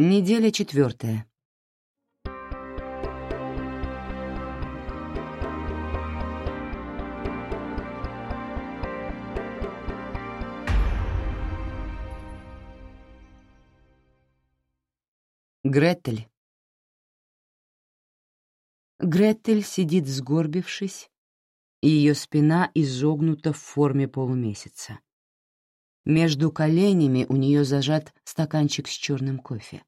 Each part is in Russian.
Неделя четвертая. Гретель. Гретель сидит сгорбившись, и ее спина изогнута в форме полумесяца. Между коленями у нее зажат стаканчик с черным кофе.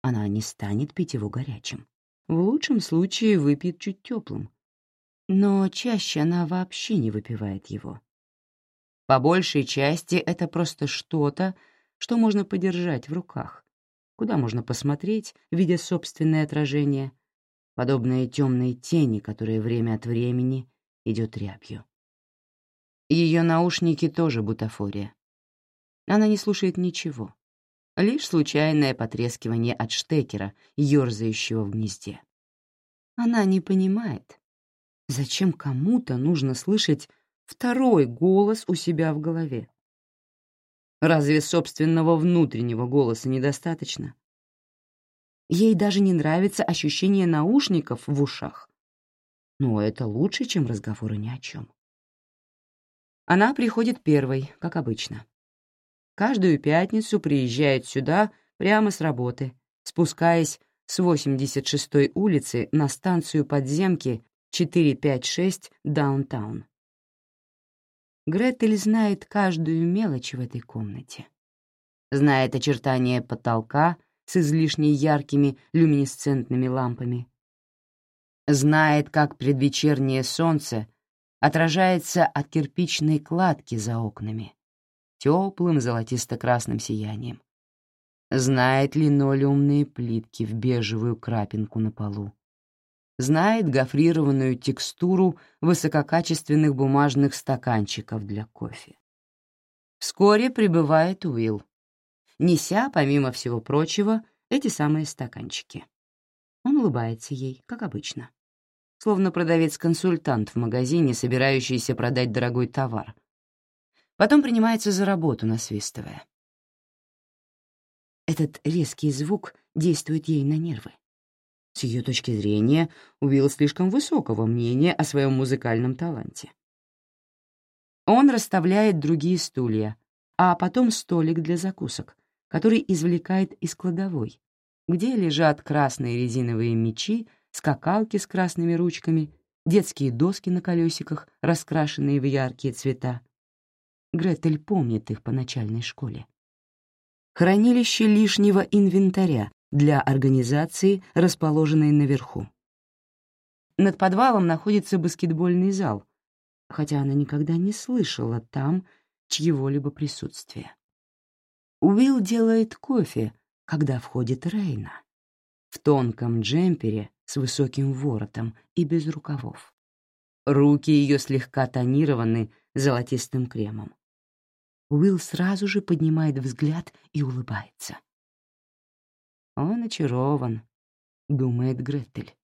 Она не станет пить его горячим. В лучшем случае выпьет чуть теплым. Но чаще она вообще не выпивает его. По большей части это просто что-то, что можно подержать в руках, куда можно посмотреть, видя собственное отражение, подобное темной тени, которая время от времени идет рябью. Ее наушники тоже бутафория. Она не слушает ничего, лишь случайное потрескивание от штекера, ерзающего в гнезде. Она не понимает, зачем кому-то нужно слышать второй голос у себя в голове. Разве собственного внутреннего голоса недостаточно? Ей даже не нравится ощущение наушников в ушах. Но это лучше, чем разговоры ни о чем. Она приходит первой, как обычно. Каждую пятницу приезжает сюда прямо с работы, спускаясь с 86-й улицы на станцию подземки 456 Даунтаун. Гретель знает каждую мелочь в этой комнате. Знает очертания потолка с излишне яркими люминесцентными лампами. Знает, как предвечернее солнце отражается от кирпичной кладки за окнами, теплым золотисто-красным сиянием. Знает линолеумные плитки в бежевую крапинку на полу знает гофрированную текстуру высококачественных бумажных стаканчиков для кофе. Вскоре прибывает Уилл, неся, помимо всего прочего, эти самые стаканчики. Он улыбается ей, как обычно, словно продавец-консультант в магазине, собирающийся продать дорогой товар. Потом принимается за работу, насвистывая. Этот резкий звук действует ей на нервы. С ее точки зрения, Уилл слишком высокого мнения о своем музыкальном таланте. Он расставляет другие стулья, а потом столик для закусок, который извлекает из кладовой, где лежат красные резиновые мечи, скакалки с красными ручками, детские доски на колесиках, раскрашенные в яркие цвета. Гретель помнит их по начальной школе. Хранилище лишнего инвентаря, для организации, расположенной наверху. Над подвалом находится баскетбольный зал, хотя она никогда не слышала там чьего-либо присутствия. Уилл делает кофе, когда входит Рейна, в тонком джемпере с высоким воротом и без рукавов. Руки ее слегка тонированы золотистым кремом. Уилл сразу же поднимает взгляд и улыбается. Он очарован, думает Гретель.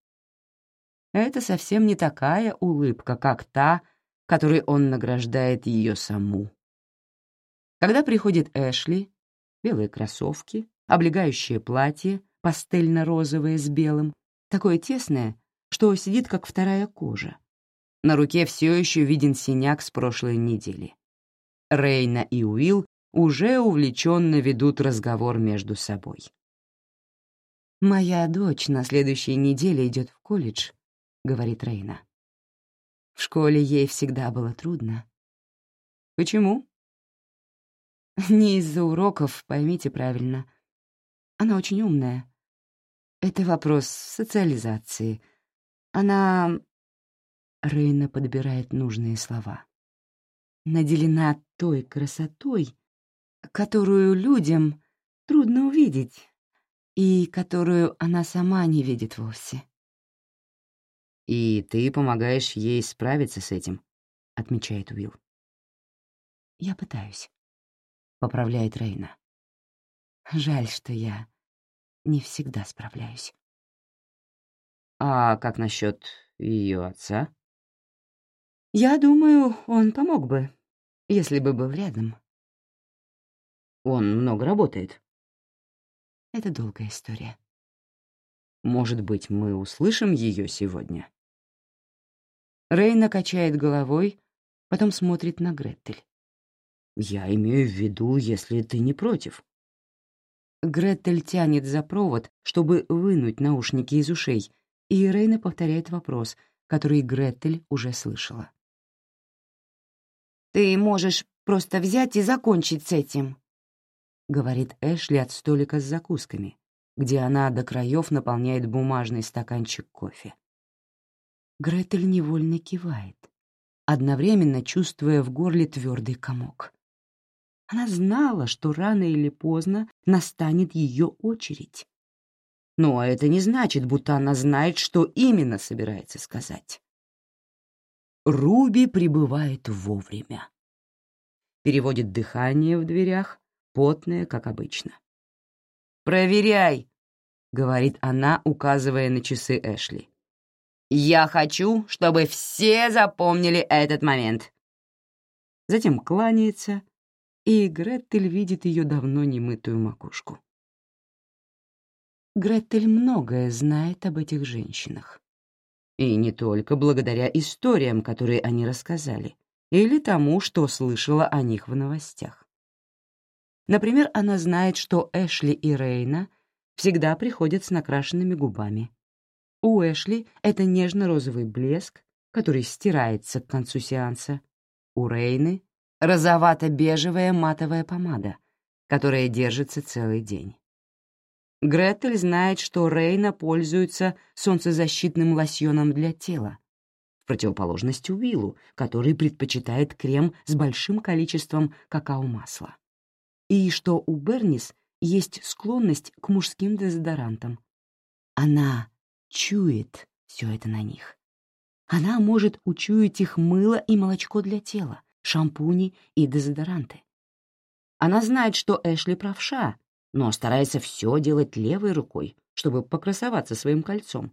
Это совсем не такая улыбка, как та, которой он награждает ее саму. Когда приходит Эшли, белые кроссовки, облегающее платье, пастельно-розовое с белым, такое тесное, что сидит как вторая кожа. На руке все еще виден синяк с прошлой недели. Рейна и Уилл уже увлеченно ведут разговор между собой. «Моя дочь на следующей неделе идет в колледж», — говорит Рейна. В школе ей всегда было трудно. «Почему?» «Не из-за уроков, поймите правильно. Она очень умная. Это вопрос социализации. Она...» Рейна подбирает нужные слова. «Наделена той красотой, которую людям трудно увидеть, и которую она сама не видит вовсе. «И ты помогаешь ей справиться с этим», — отмечает Уилл. «Я пытаюсь», — поправляет Рейна. «Жаль, что я не всегда справляюсь». «А как насчет ее отца?» «Я думаю, он помог бы, если бы был рядом». «Он много работает», Это долгая история. Может быть, мы услышим ее сегодня? Рейна качает головой, потом смотрит на Гретель. Я имею в виду, если ты не против. Гретель тянет за провод, чтобы вынуть наушники из ушей, и Рейна повторяет вопрос, который Гретель уже слышала. «Ты можешь просто взять и закончить с этим», — говорит Эшли от столика с закусками, где она до краев наполняет бумажный стаканчик кофе. Гретель невольно кивает, одновременно чувствуя в горле твердый комок. Она знала, что рано или поздно настанет ее очередь. Но это не значит, будто она знает, что именно собирается сказать. Руби прибывает вовремя. Переводит дыхание в дверях, потное, как обычно. «Проверяй», — говорит она, указывая на часы Эшли. «Я хочу, чтобы все запомнили этот момент». Затем кланяется, и Гретель видит ее давно немытую макушку. Гретель многое знает об этих женщинах. И не только благодаря историям, которые они рассказали, или тому, что слышала о них в новостях. Например, она знает, что Эшли и Рейна всегда приходят с накрашенными губами. У Эшли это нежно-розовый блеск, который стирается к концу сеанса. У Рейны — розовато-бежевая матовая помада, которая держится целый день. Гретель знает, что Рейна пользуется солнцезащитным лосьоном для тела, в противоположность Уиллу, который предпочитает крем с большим количеством какао-масла. И что у Бернис есть склонность к мужским дезодорантам. Она чует все это на них. Она может учуять их мыло и молочко для тела, шампуни и дезодоранты. Она знает, что Эшли правша, но старается все делать левой рукой, чтобы покрасоваться своим кольцом,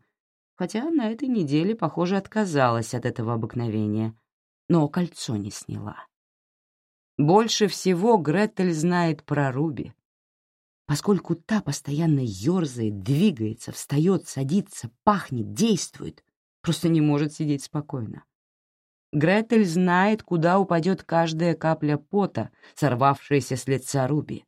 хотя на этой неделе, похоже, отказалась от этого обыкновения, но кольцо не сняла. Больше всего Гретель знает про Руби, поскольку та постоянно ерзает, двигается, встает, садится, пахнет, действует, просто не может сидеть спокойно. Гретель знает, куда упадет каждая капля пота, сорвавшаяся с лица Руби,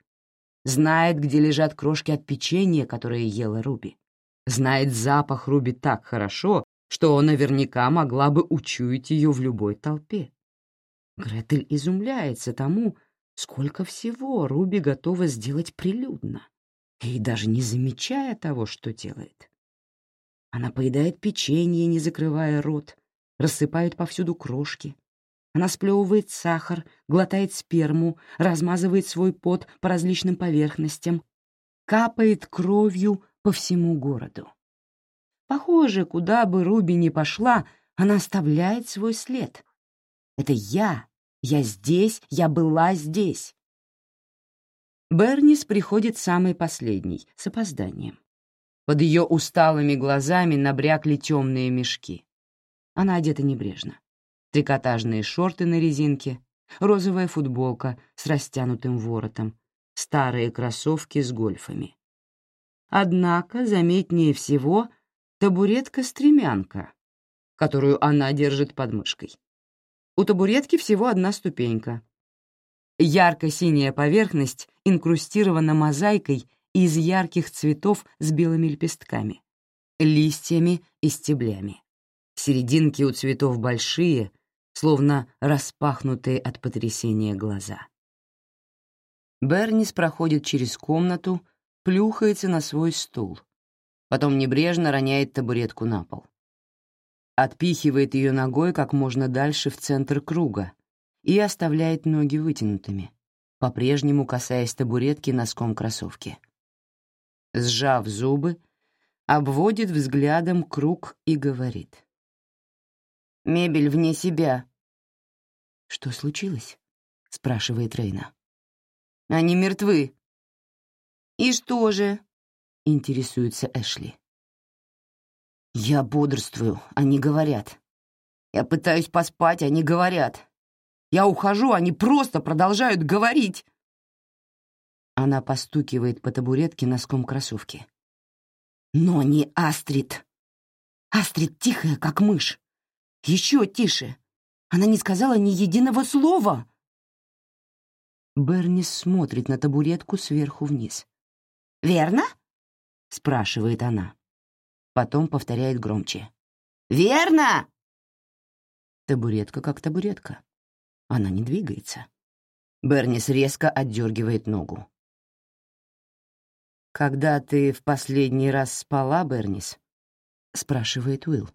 знает, где лежат крошки от печенья, которые ела Руби. Знает запах Руби так хорошо, что наверняка могла бы учуять ее в любой толпе. Гретель изумляется тому, сколько всего Руби готова сделать прилюдно, и даже не замечая того, что делает. Она поедает печенье, не закрывая рот, рассыпает повсюду крошки, она сплевывает сахар, глотает сперму, размазывает свой пот по различным поверхностям, капает кровью по всему городу. Похоже, куда бы Руби ни пошла, она оставляет свой след. Это я. Я здесь, я была здесь. Бернис приходит самый последний, с опозданием. Под ее усталыми глазами набрякли темные мешки. Она одета небрежно трикотажные шорты на резинке, розовая футболка с растянутым воротом, старые кроссовки с гольфами. Однако заметнее всего табуретка-стремянка, которую она держит под мышкой. У табуретки всего одна ступенька. Ярко-синяя поверхность инкрустирована мозаикой из ярких цветов с белыми лепестками, листьями и стеблями. Серединки у цветов большие, словно распахнутые от потрясения глаза. Бернис проходит через комнату, плюхается на свой стул, потом небрежно роняет табуретку на пол. Отпихивает ее ногой как можно дальше в центр круга и оставляет ноги вытянутыми, по-прежнему касаясь табуретки носком кроссовки. Сжав зубы, обводит взглядом круг и говорит. Мебель вне себя». «Что случилось?» — спрашивает Рейна. «Они мертвы». «И что же?» — интересуется Эшли. «Я бодрствую, они говорят. Я пытаюсь поспать, они говорят. Я ухожу, они просто продолжают говорить». Она постукивает по табуретке носком кроссовки. «Но не Астрид! Астрид тихая, как мышь! Еще тише! Она не сказала ни единого слова!» Бернис смотрит на табуретку сверху вниз. «Верно?» — спрашивает она. Потом повторяет громче. «Верно!» Табуретка как табуретка. Она не двигается. Бернис резко отдергивает ногу. «Когда ты в последний раз спала, Бернис?» — спрашивает Уилл.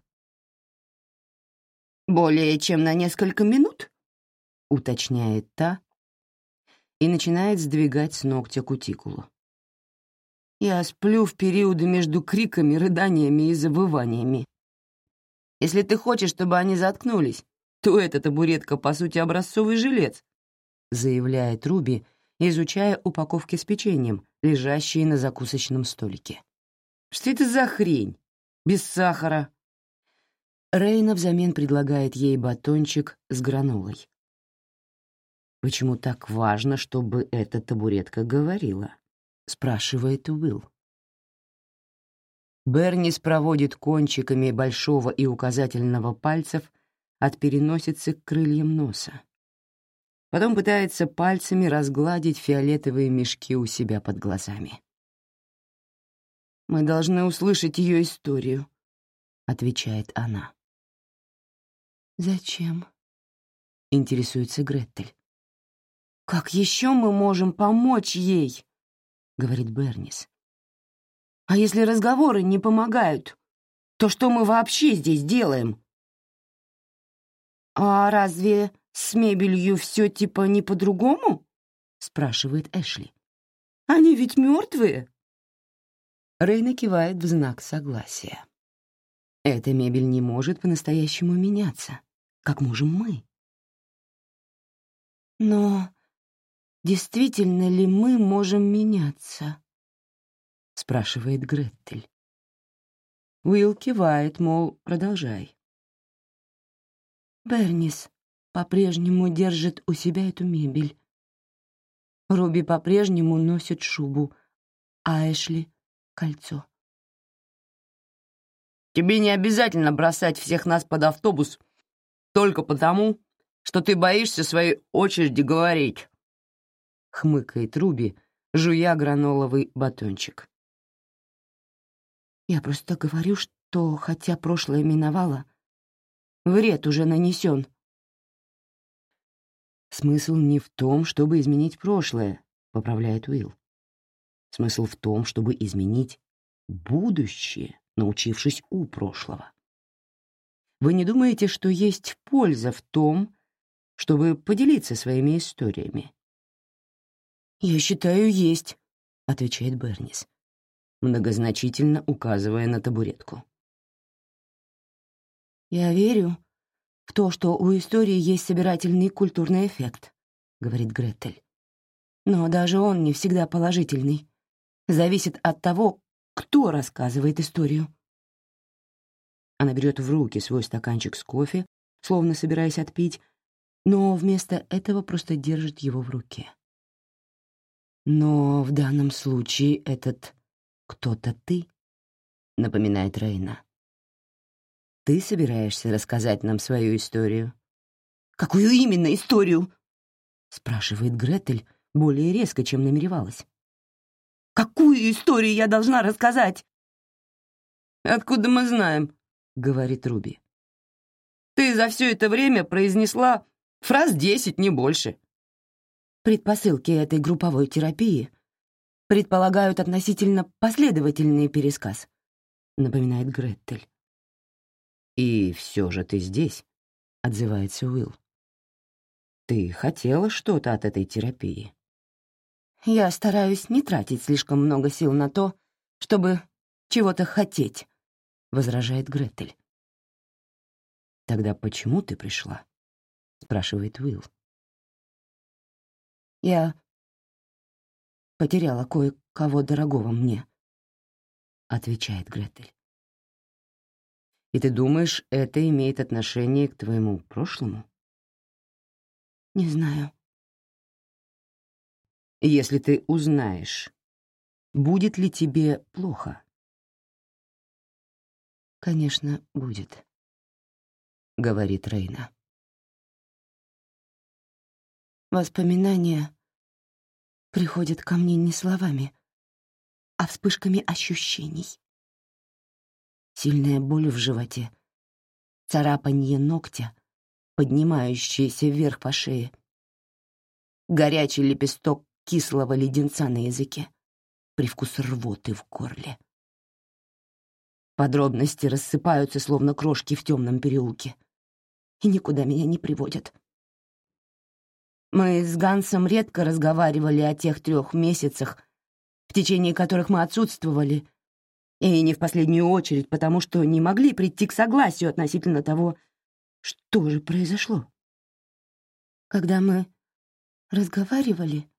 «Более чем на несколько минут?» — уточняет та и начинает сдвигать с ногтя кутикулу. «Я сплю в периоды между криками, рыданиями и завываниями. Если ты хочешь, чтобы они заткнулись, то эта табуретка, по сути, образцовый жилец», — заявляет Руби, изучая упаковки с печеньем, лежащие на закусочном столике. «Что это за хрень? Без сахара?» Рейна взамен предлагает ей батончик с гранолой. «Почему так важно, чтобы эта табуретка говорила?» — спрашивает Уилл. Бернис проводит кончиками большого и указательного пальцев от переносицы к крыльям носа. Потом пытается пальцами разгладить фиолетовые мешки у себя под глазами. «Мы должны услышать ее историю», — отвечает она. «Зачем?» — интересуется Гретель. «Как еще мы можем помочь ей?» — говорит Бернис. «А если разговоры не помогают, то что мы вообще здесь делаем?» «А разве с мебелью все типа не по-другому?» — спрашивает Эшли. «Они ведь мертвые?» Рейна кивает в знак согласия. Эта мебель не может по-настоящему меняться, как можем мы. Но действительно ли мы можем меняться?» — спрашивает Гретель. Уилл кивает, мол, продолжай. Бернис по-прежнему держит у себя эту мебель. Руби по-прежнему носит шубу, а Эшли — кольцо. «Тебе не обязательно бросать всех нас под автобус только потому, что ты боишься своей очереди говорить», — хмыкает Руби, жуя граноловый батончик. «Я просто говорю, что, хотя прошлое миновало, вред уже нанесен». «Смысл не в том, чтобы изменить прошлое», — поправляет Уилл. «Смысл в том, чтобы изменить будущее, научившись у прошлого. Вы не думаете, что есть польза в том, чтобы поделиться своими историями. «Я считаю, есть», — отвечает Бернис, многозначительно указывая на табуретку. «Я верю в то, что у истории есть собирательный культурный эффект», — говорит Гретель. «Но даже он не всегда положительный. Зависит от того, кто рассказывает историю». Она берет в руки свой стаканчик с кофе, словно собираясь отпить, но вместо этого просто держит его в руке. «Но в данном случае этот кто-то ты», — напоминает Рейна. «Ты собираешься рассказать нам свою историю?» «Какую именно историю?» — спрашивает Гретель более резко, чем намеревалась. «Какую историю я должна рассказать?» «Откуда мы знаем?» — говорит Руби. «Ты за все это время произнесла Фраз десять, не больше. Предпосылки этой групповой терапии предполагают относительно последовательный пересказ, напоминает Гретель. «И все же ты здесь», — отзывается Уилл. «Ты хотела что-то от этой терапии?» «Я стараюсь не тратить слишком много сил на то, чтобы чего-то хотеть», — возражает Гретель. «Тогда почему ты пришла?» — спрашивает Уилл. «Я потеряла кое-кого дорогого мне», — отвечает Гретель. «И ты думаешь, это имеет отношение к твоему прошлому?» «Не знаю». если ты узнаешь, будет ли тебе плохо?» «Конечно, будет», — говорит Рейна. Воспоминания приходят ко мне не словами, а вспышками ощущений. Сильная боль в животе, царапанье ногтя, поднимающееся вверх по шее, горячий лепесток кислого леденца на языке, привкус рвоты в горле. Подробности рассыпаются, словно крошки в темном переулке, и никуда меня не приводят. Мы с Гансом редко разговаривали о тех трех месяцах, в течение которых мы отсутствовали, и не в последнюю очередь потому, что не могли прийти к согласию относительно того, что же произошло. Когда мы разговаривали,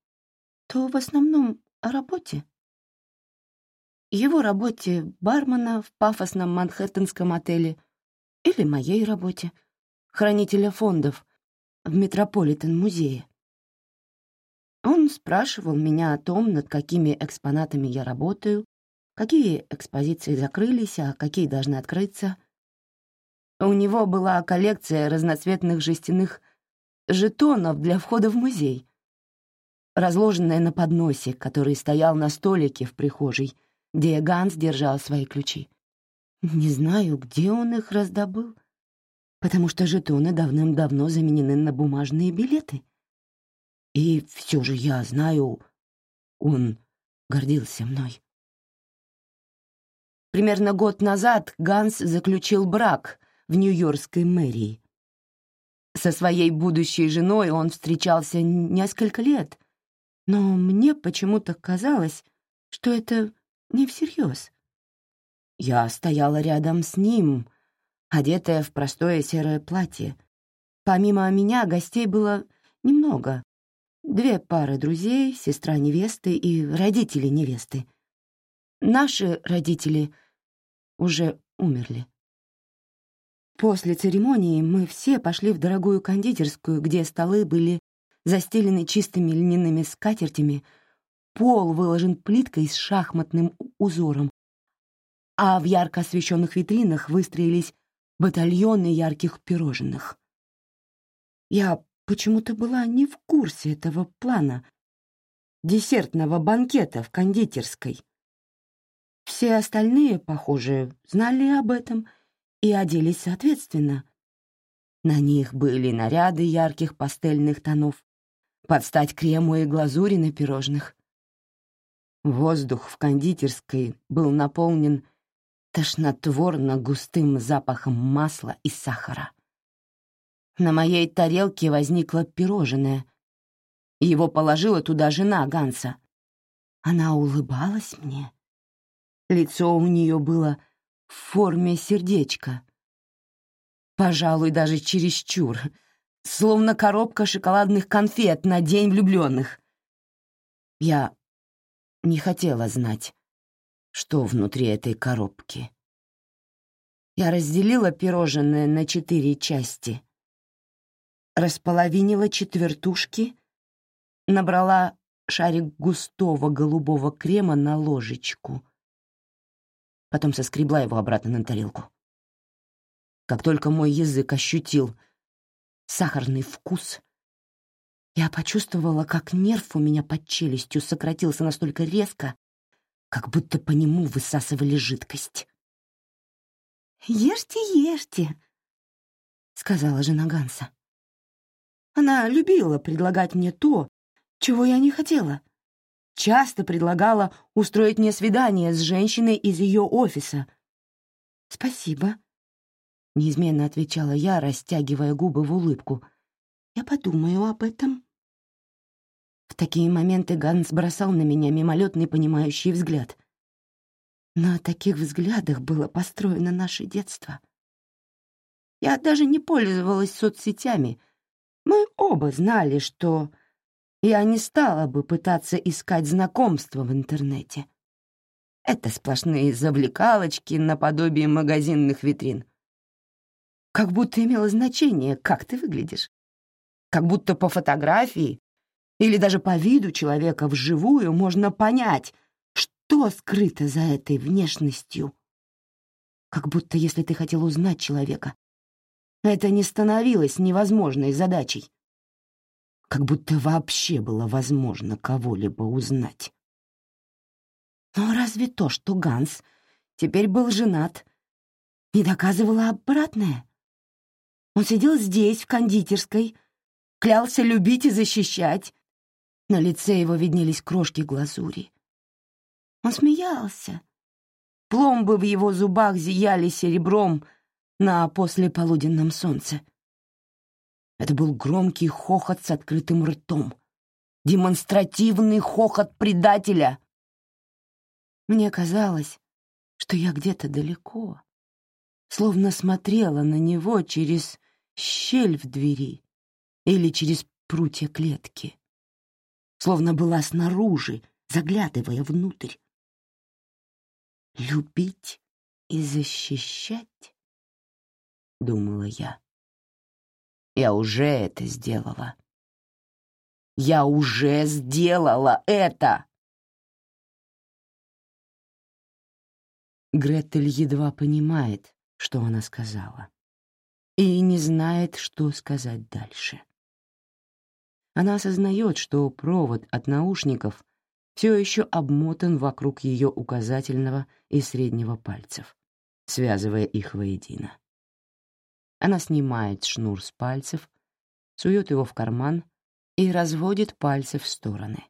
то в основном о работе. Его работе бармена в пафосном манхэттенском отеле или моей работе, хранителя фондов — в Метрополитен-музее. Он спрашивал меня о том, над какими экспонатами я работаю, какие экспозиции закрылись, а какие должны открыться. У него была коллекция разноцветных жестяных жетонов для входа в музей, разложенная на подносе, который стоял на столике в прихожей, где Ганс держал свои ключи. Не знаю, где он их раздобыл, потому что жетоны давным-давно заменены на бумажные билеты. И все же я знаю, он гордился мной. Примерно год назад Ганс заключил брак в Нью-Йоркской мэрии. Со своей будущей женой он встречался несколько лет, но мне почему-то казалось, что это не всерьез. Я стояла рядом с ним, одетая в простое серое платье. Помимо меня гостей было немного. Две пары друзей, сестра невесты и родители невесты. Наши родители уже умерли. После церемонии мы все пошли в дорогую кондитерскую, где столы были застелены чистыми льняными скатертями, пол выложен плиткой с шахматным узором, а в ярко освещенных витринах выстроились батальоны ярких пирожных. Я почему-то была не в курсе этого плана, десертного банкета в кондитерской. Все остальные, похоже, знали об этом и оделись соответственно. На них были наряды ярких пастельных тонов, под стать крему и глазури на пирожных. Воздух в кондитерской был наполнен тошнотворно густым запахом масла и сахара. На моей тарелке возникло пирожное. Его положила туда жена Ганса. Она улыбалась мне. Лицо у нее было в форме сердечка. Пожалуй, даже чересчур, словно коробка шоколадных конфет на День влюбленных. Я не хотела знать, что внутри этой коробки. Я разделила пирожное на четыре части, располовинила четвертушки, набрала шарик густого голубого крема на ложечку, потом соскребла его обратно на тарелку. Как только мой язык ощутил сахарный вкус, я почувствовала, как нерв у меня под челюстью сократился настолько резко, как будто по нему высасывали жидкость. «Ешьте, ешьте», — сказала жена Ганса. Она любила предлагать мне то, чего я не хотела. Часто предлагала устроить мне свидание с женщиной из ее офиса. «Спасибо», — неизменно отвечала я, растягивая губы в улыбку. «Я подумаю об этом». В такие моменты Ганс бросал на меня мимолетный понимающий взгляд. На таких взглядах было построено наше детство. Я даже не пользовалась соцсетями. Мы оба знали, что я не стала бы пытаться искать знакомства в интернете. Это сплошные завлекалочки наподобие магазинных витрин. Как будто имело значение, как ты выглядишь. Как будто по фотографии или даже по виду человека вживую можно понять, что скрыто за этой внешностью. Как будто если ты хотел узнать человека, это не становилось невозможной задачей. Как будто вообще было возможно кого-либо узнать. Но разве то, что Ганс теперь был женат, не доказывало обратное? Он сидел здесь, в кондитерской, клялся любить и защищать. На лице его виднелись крошки глазури. Он смеялся. Пломбы в его зубах зияли серебром на послеполуденном солнце. Это был громкий хохот с открытым ртом. Демонстративный хохот предателя. Мне казалось, что я где-то далеко, словно смотрела на него через щель в двери или через прутья клетки, словно была снаружи, заглядывая внутрь. «Любить и защищать?» — думала я. «Я уже это сделала. Я уже сделала это!» Гретель едва понимает, что она сказала, и не знает, что сказать дальше. Она осознает, что провод от наушников все еще обмотан вокруг ее указательного и среднего пальцев, связывая их воедино. Она снимает шнур с пальцев, сует его в карман и разводит пальцы в стороны.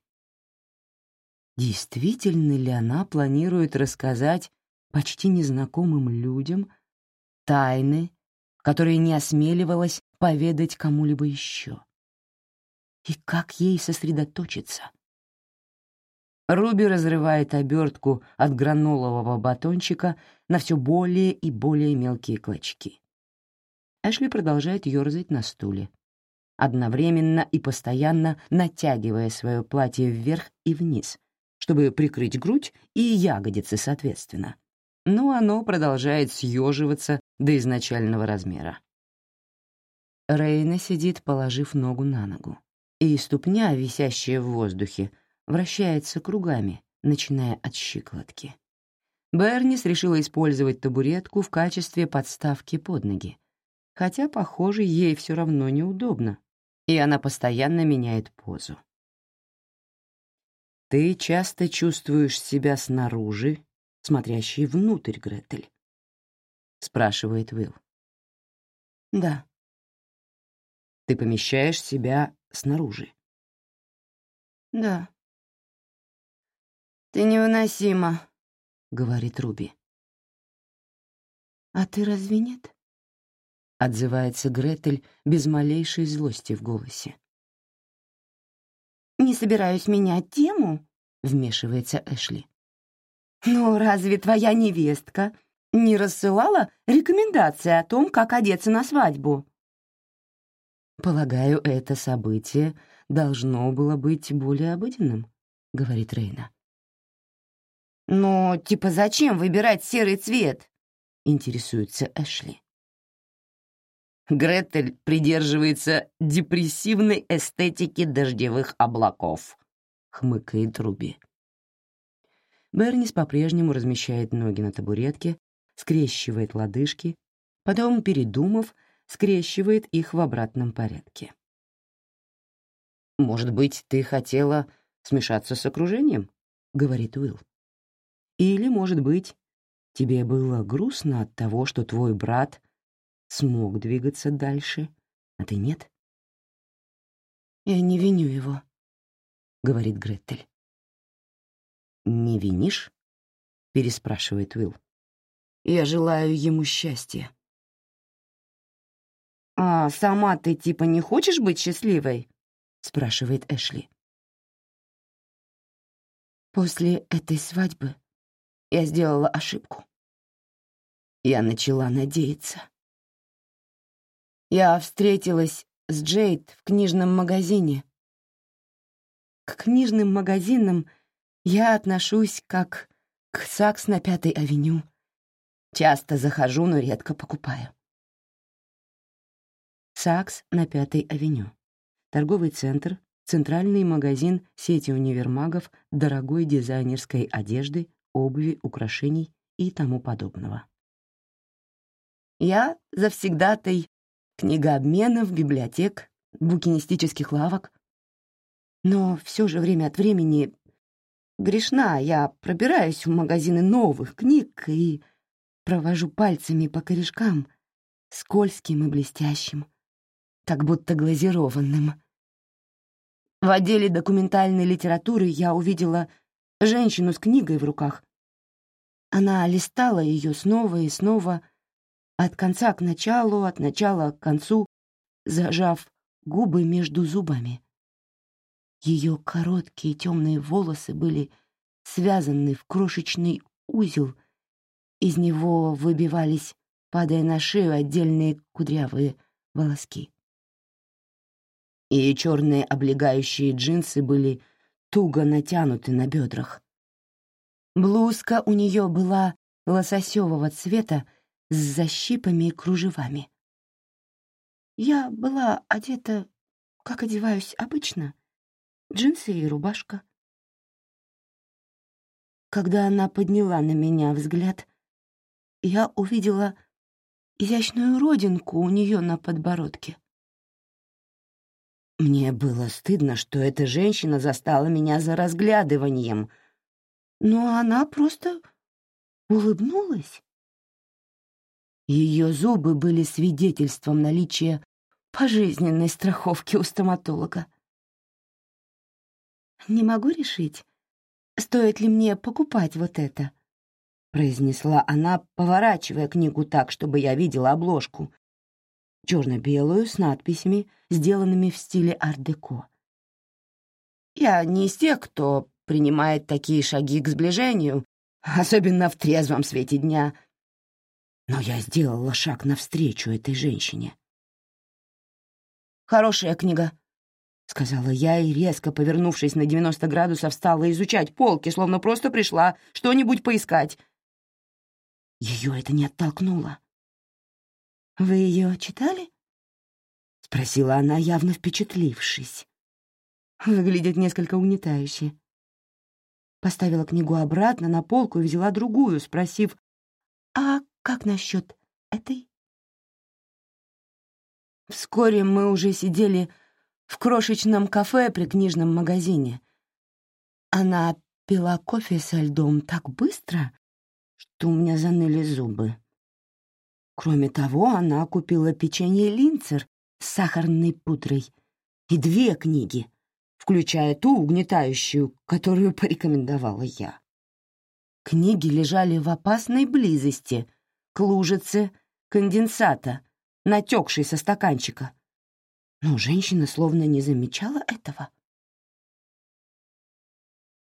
Действительно ли она планирует рассказать почти незнакомым людям тайны, которые не осмеливалась поведать кому-либо еще? И как ей сосредоточиться? Руби разрывает обертку от гранолового батончика на все более и более мелкие клочки. Эшли продолжает ерзать на стуле, одновременно и постоянно натягивая свое платье вверх и вниз, чтобы прикрыть грудь и ягодицы соответственно. Но оно продолжает съеживаться до изначального размера. Рейна сидит, положив ногу на ногу, и ступня, висящая в воздухе, вращается кругами, начиная от щиколотки. Бернис решила использовать табуретку в качестве подставки под ноги, хотя, похоже, ей все равно неудобно, и она постоянно меняет позу. «Ты часто чувствуешь себя снаружи, смотрящей внутрь, Гретель?» — спрашивает Уилл. «Да». «Ты помещаешь себя снаружи?» «Да». «Ты невыносима», — говорит Руби. «А ты разве нет?» — отзывается Гретель без малейшей злости в голосе. «Не собираюсь менять тему», — вмешивается Эшли. «Но разве твоя невестка не рассылала рекомендации о том, как одеться на свадьбу?» «Полагаю, это событие должно было быть более обыденным», — говорит Рейна. «Но, типа, зачем выбирать серый цвет?» — интересуется Эшли. Гретель придерживается депрессивной эстетики дождевых облаков, — хмыкает Руби. Бернис по-прежнему размещает ноги на табуретке, скрещивает лодыжки, потом, передумав, скрещивает их в обратном порядке. «Может быть, ты хотела смешаться с окружением?» — говорит Уилл. Или, может быть, тебе было грустно от того, что твой брат смог двигаться дальше, а ты нет? «Я не виню его», — говорит Гретель. «Не винишь?» — переспрашивает Уилл. «Я желаю ему счастья». «А сама ты типа не хочешь быть счастливой?» — спрашивает Эшли. После этой свадьбы я сделала ошибку. Я начала надеяться. Я встретилась с Джейд в книжном магазине. К книжным магазинам я отношусь как к Сакс на Пятой авеню. Часто захожу, но редко покупаю. Сакс на Пятой авеню. Торговый центр, центральный магазин сети универмагов дорогой дизайнерской одежды, обуви, украшений и тому подобного. Я завсегдатай книгообменов, библиотек, букинистических лавок. Но все же время от времени грешна, я пробираюсь в магазины новых книг и провожу пальцами по корешкам, скользким и блестящим, как будто глазированным. В отделе документальной литературы я увидела женщину с книгой в руках. Она листала ее снова и снова, от конца к началу, от начала к концу, зажав губы между зубами. Ее короткие темные волосы были связаны в крошечный узел, из него выбивались, падая на шею, отдельные кудрявые волоски. Ее черные облегающие джинсы были туго натянуты на бедрах. Блузка у нее была лососевого цвета с защипами и кружевами. Я была одета, как одеваюсь обычно, джинсы и рубашка. Когда она подняла на меня взгляд, я увидела изящную родинку у нее на подбородке. Мне было стыдно, что эта женщина застала меня за разглядыванием, но она просто улыбнулась. Ее зубы были свидетельством наличия пожизненной страховки у стоматолога. «Не могу решить, стоит ли мне покупать вот это», — произнесла она, поворачивая книгу так, чтобы я видела обложку, черно-белую с надписями, сделанными в стиле ар-деко. Я не из тех, кто принимает такие шаги к сближению, особенно в трезвом свете дня. Но я сделала шаг навстречу этой женщине. «Хорошая книга», — сказала я и, резко повернувшись на 90 градусов, стала изучать полки, словно просто пришла что-нибудь поискать. Ее это не оттолкнуло. «Вы ее читали?» — спросила она, явно впечатлившись. Выглядит несколько угнетающе. Поставила книгу обратно на полку и взяла другую, спросив, «А как насчет этой?» Вскоре мы уже сидели в крошечном кафе при книжном магазине. Она пила кофе со льдом так быстро, что у меня заныли зубы. Кроме того, она купила печенье «Линцер» с сахарной пудрой и две книги, включая ту угнетающую, которую порекомендовала я. Книги лежали в опасной близости к лужице конденсата, натекшей со стаканчика. Но женщина словно не замечала этого.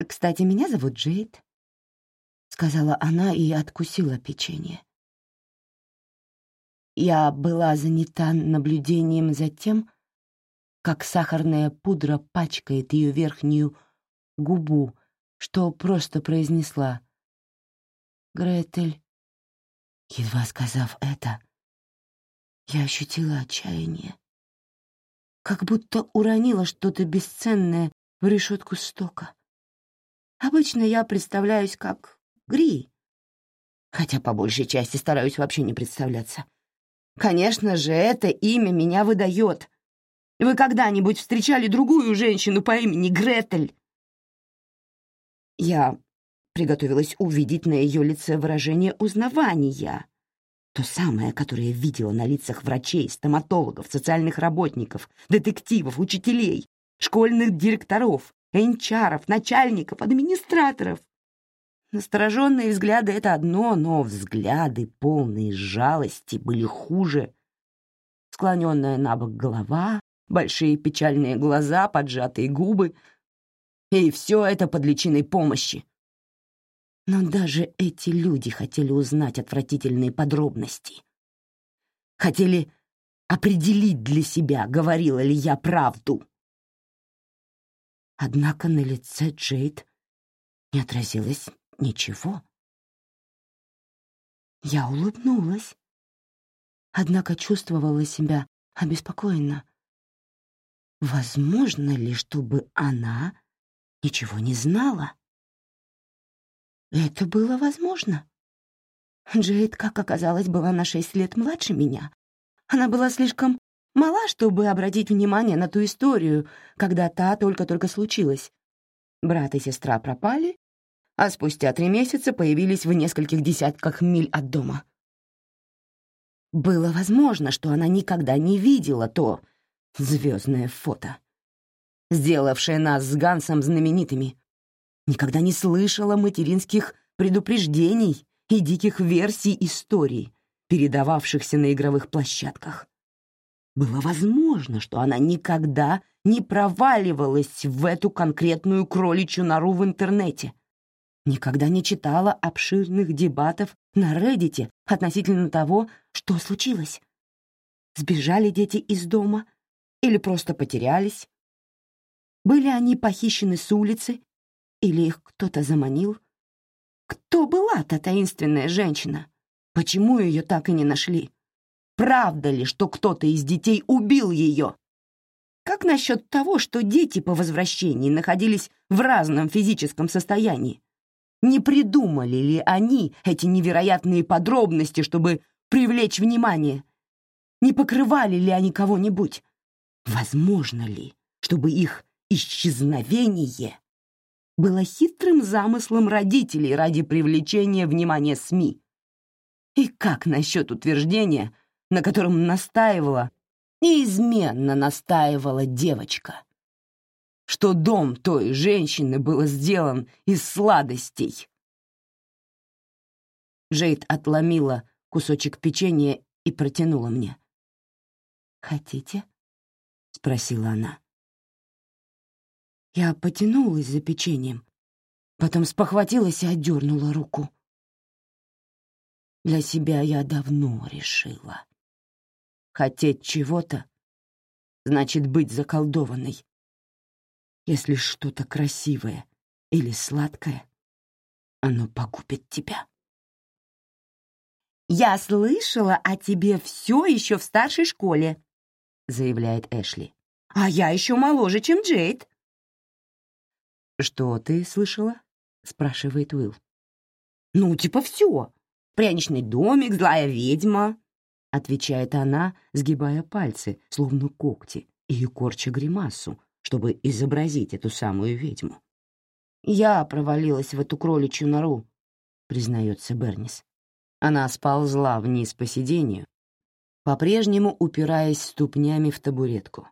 «Кстати, меня зовут Джейд», — сказала она и откусила печенье. Я была занята наблюдением за тем, как сахарная пудра пачкает ее верхнюю губу, что просто произнесла «Гретель». Едва сказав это, я ощутила отчаяние, как будто уронила что-то бесценное в решетку стока. Обычно я представляюсь как Гри, хотя по большей части стараюсь вообще не представляться. Конечно же, это имя меня выдает. Вы когда-нибудь встречали другую женщину по имени Гретель? Я приготовилась увидеть на ее лице выражение узнавания. То самое, которое видела на лицах врачей, стоматологов, социальных работников, детективов, учителей, школьных директоров, энчаров, начальников, администраторов. Настороженные взгляды — это одно, но взгляды, полные жалости, были хуже. Склоненная на бок голова, большие печальные глаза, поджатые губы. И все это под личиной помощи. Но даже эти люди хотели узнать отвратительные подробности. Хотели определить для себя, говорила ли я правду. Однако на лице Джейд не отразилось Ничего. Я улыбнулась, однако чувствовала себя обеспокоенно. Возможно ли, чтобы она ничего не знала? Это было возможно. Джейд, как оказалось, была на шесть лет младше меня. Она была слишком мала, чтобы обратить внимание на ту историю, когда та только-только случилась. Брат и сестра пропали, а спустя три месяца появились в нескольких десятках миль от дома. Было возможно, что она никогда не видела то звездное фото, сделавшее нас с Гансом знаменитыми, никогда не слышала материнских предупреждений и диких версий историй, передававшихся на игровых площадках. Было возможно, что она никогда не проваливалась в эту конкретную кроличью нору в интернете, никогда не читала обширных дебатов на Reddit относительно того, что случилось. Сбежали дети из дома или просто потерялись? Были они похищены с улицы или их кто-то заманил? Кто была та таинственная женщина? Почему ее так и не нашли? Правда ли, что кто-то из детей убил ее? Как насчет того, что дети по возвращении находились в разном физическом состоянии? Не придумали ли они эти невероятные подробности, чтобы привлечь внимание? Не покрывали ли они кого-нибудь? Возможно ли, чтобы их исчезновение было хитрым замыслом родителей ради привлечения внимания СМИ? И как насчет утверждения, на котором настаивала, неизменно настаивала девочка? Что дом той женщины был сделан из сладостей. Джейд отломила кусочек печенья и протянула мне. «Хотите?» — спросила она. Я потянулась за печеньем, потом спохватилась и отдернула руку. Для себя я давно решила. Хотеть чего-то значит быть заколдованной. Если что-то красивое или сладкое, оно погубит тебя. «Я слышала о тебе все еще в старшей школе», — заявляет Эшли. «А я еще моложе, чем Джейд». «Что ты слышала?» — спрашивает Уилл. «Ну, типа все. Пряничный домик, злая ведьма», — отвечает она, сгибая пальцы, словно когти, и корча гримасу, чтобы изобразить эту самую ведьму. «Я провалилась в эту кроличью нору», — признается Бернис. Она сползла вниз по сиденью, по-прежнему упираясь ступнями в табуретку.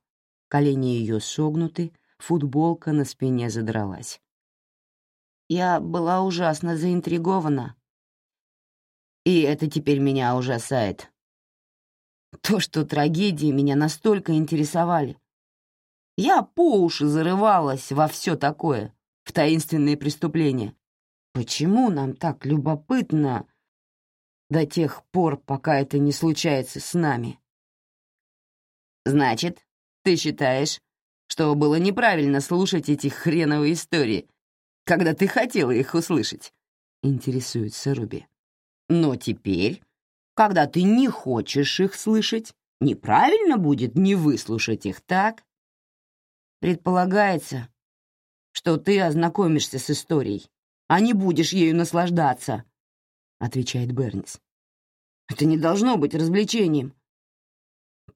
Колени ее согнуты, футболка на спине задралась. Я была ужасно заинтригована. И это теперь меня ужасает. То, что трагедии меня настолько интересовали, я по уши зарывалась во все такое, в таинственные преступления. Почему нам так любопытно до тех пор, пока это не случается с нами? Значит, ты считаешь, что было неправильно слушать эти хреновые истории, когда ты хотела их услышать? Интересуется Руби. Но теперь, когда ты не хочешь их слышать, неправильно будет не выслушать их, так? Предполагается, что ты ознакомишься с историей, а не будешь ею наслаждаться, — отвечает Бернис. Это не должно быть развлечением.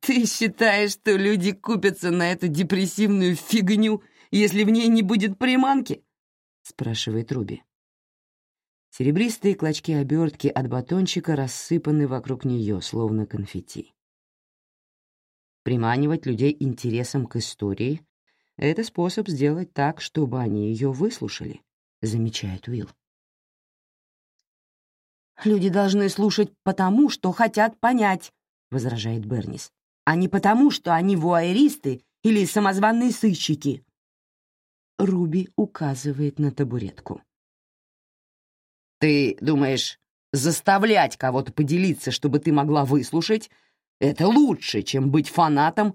Ты считаешь, что люди купятся на эту депрессивную фигню, если в ней не будет приманки? — спрашивает Руби. Серебристые клочки обертки от батончика рассыпаны вокруг нее, словно конфетти. Приманивать людей интересом к истории это способ сделать так, чтобы они ее выслушали, замечает Уилл. «Люди должны слушать потому, что хотят понять», — возражает Бернис, «а не потому, что они вуайеристы или самозванные сыщики». Руби указывает на табуретку. «Ты думаешь, заставлять кого-то поделиться, чтобы ты могла выслушать, это лучше, чем быть фанатом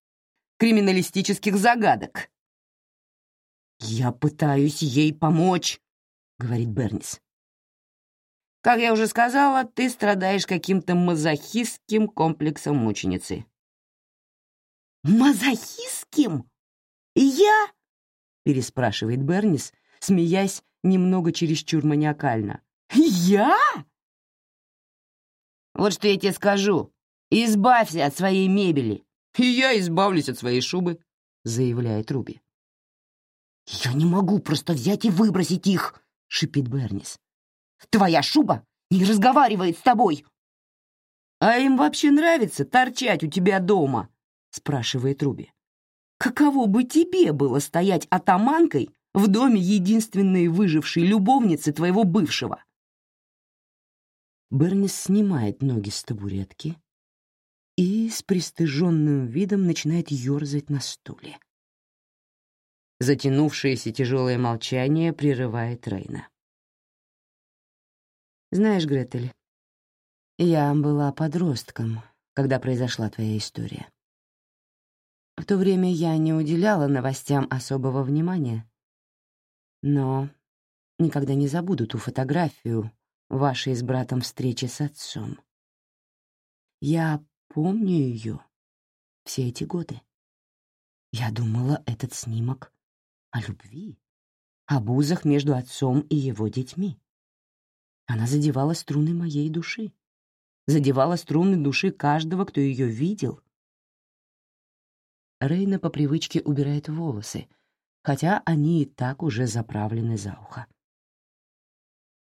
криминалистических загадок?» «Я пытаюсь ей помочь», — говорит Бернис. «Как я уже сказала, ты страдаешь каким-то мазохистским комплексом мученицы». «Мазохистским?» «Я?» — переспрашивает Бернис, смеясь немного чересчур маниакально. «Я?» «Вот что я тебе скажу. Избавься от своей мебели». «И я избавлюсь от своей шубы», — заявляет Руби. «Я не могу просто взять и выбросить их», — шипит Бернис. «Твоя шуба не разговаривает с тобой». «А им вообще нравится торчать у тебя дома?» — спрашивает Руби. «Каково бы тебе было стоять атаманкой в доме единственной выжившей любовницы твоего бывшего?» Бернис снимает ноги с табуретки и с пристыженным видом начинает ерзать на стуле. Затянувшееся тяжелое молчание прерывает Рейна. «Знаешь, Гретель, я была подростком, когда произошла твоя история. В то время я не уделяла новостям особого внимания, но никогда не забуду ту фотографию вашей с братом встречи с отцом. Я помню ее все эти годы. Я думала, этот снимок о любви, об узах между отцом и его детьми. Она задевала струны моей души, задевала струны души каждого, кто ее видел. Рейна по привычке убирает волосы, хотя они и так уже заправлены за ухо.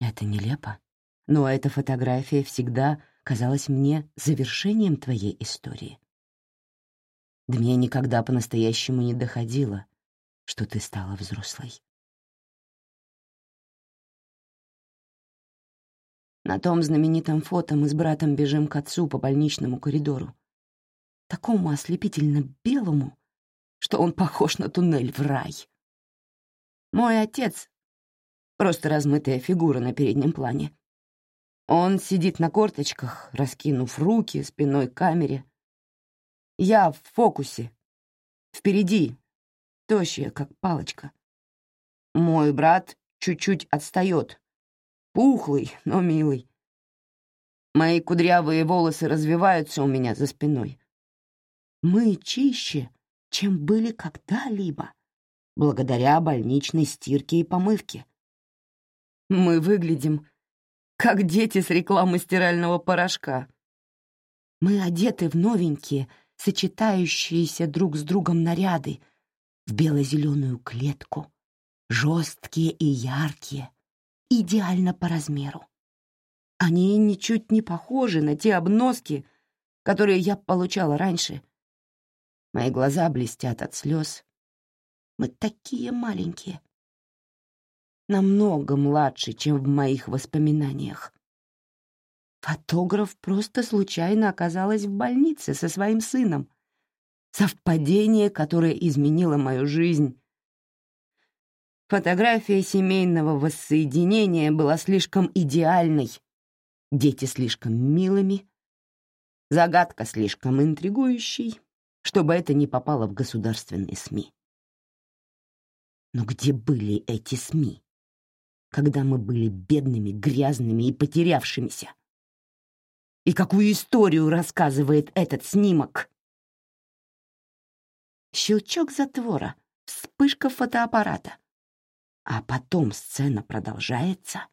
Это нелепо, но эта фотография всегда казалась мне завершением твоей истории. До никогда по-настоящему не доходило, что ты стала взрослой. На том знаменитом фото мы с братом бежим к отцу по больничному коридору. Такому ослепительно белому, что он похож на туннель в рай. Мой отец — просто размытая фигура на переднем плане. Он сидит на корточках, раскинув руки спиной к камере. Я в фокусе. Впереди, тощая, как палочка. Мой брат чуть-чуть отстает. Пухлый, но милый. Мои кудрявые волосы развиваются у меня за спиной. Мы чище, чем были когда-либо, благодаря больничной стирке и помывке. Мы выглядим, как дети с рекламы стирального порошка. Мы одеты в новенькие, сочетающиеся друг с другом наряды, в бело-зеленую клетку, жесткие и яркие, идеально по размеру. Они ничуть не похожи на те обноски, которые я получала раньше. Мои глаза блестят от слез. Мы такие маленькие. Намного младше, чем в моих воспоминаниях. Фотограф просто случайно оказалась в больнице со своим сыном, Совпадение, которое изменило мою жизнь. Фотография семейного воссоединения была слишком идеальной, дети слишком милыми, загадка слишком интригующей, чтобы это не попало в государственные СМИ. Но где были эти СМИ, когда мы были бедными, грязными и потерявшимися? И какую историю рассказывает этот снимок? Щелчок затвора, вспышка фотоаппарата. А потом сцена продолжается.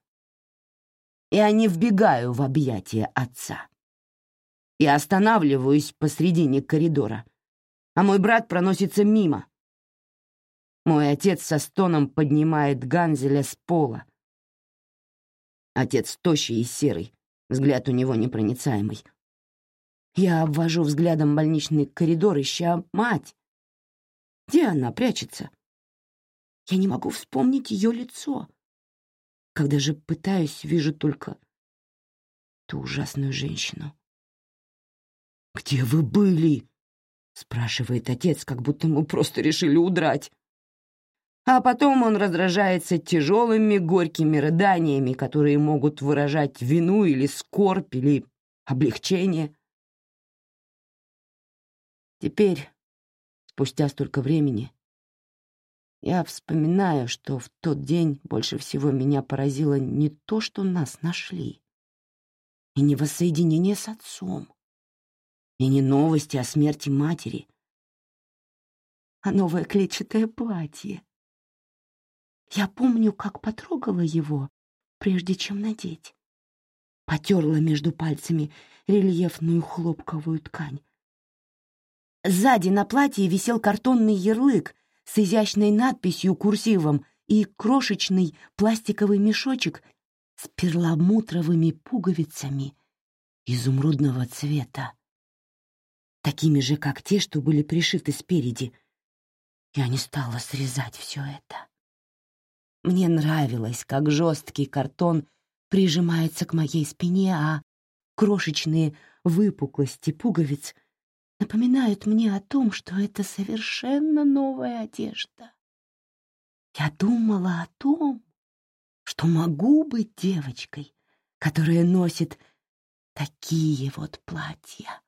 И я вбегаю в объятия отца. И останавливаюсь посредине коридора, а мой брат проносится мимо. Мой отец со стоном поднимает Ганзеля с пола. Отец тощий и серый, взгляд у него непроницаемый. Я обвожу взглядом больничный коридор, ища мать, где она прячется? Я не могу вспомнить ее лицо. Когда же пытаюсь, вижу только ту ужасную женщину. «Где вы были?» — спрашивает отец, как будто мы просто решили удрать. А потом он раздражается тяжелыми горькими рыданиями, которые могут выражать вину или скорбь, или облегчение. Теперь спустя столько времени, я вспоминаю, что в тот день больше всего меня поразило не то, что нас нашли, и не воссоединение с отцом, и не новости о смерти матери, а новое клетчатое платье. Я помню, как потрогала его, прежде чем надеть. Потерла между пальцами рельефную хлопковую ткань. Сзади на платье висел картонный ярлык с изящной надписью курсивом и крошечный пластиковый мешочек с перламутровыми пуговицами изумрудного цвета, такими же, как те, что были пришиты спереди. Я не стала срезать все это. Мне нравилось, как жесткий картон прижимается к моей спине, а крошечные выпуклости пуговиц напоминают мне о том, что это совершенно новая одежда. Я думала о том, что могу быть девочкой, которая носит такие вот платья.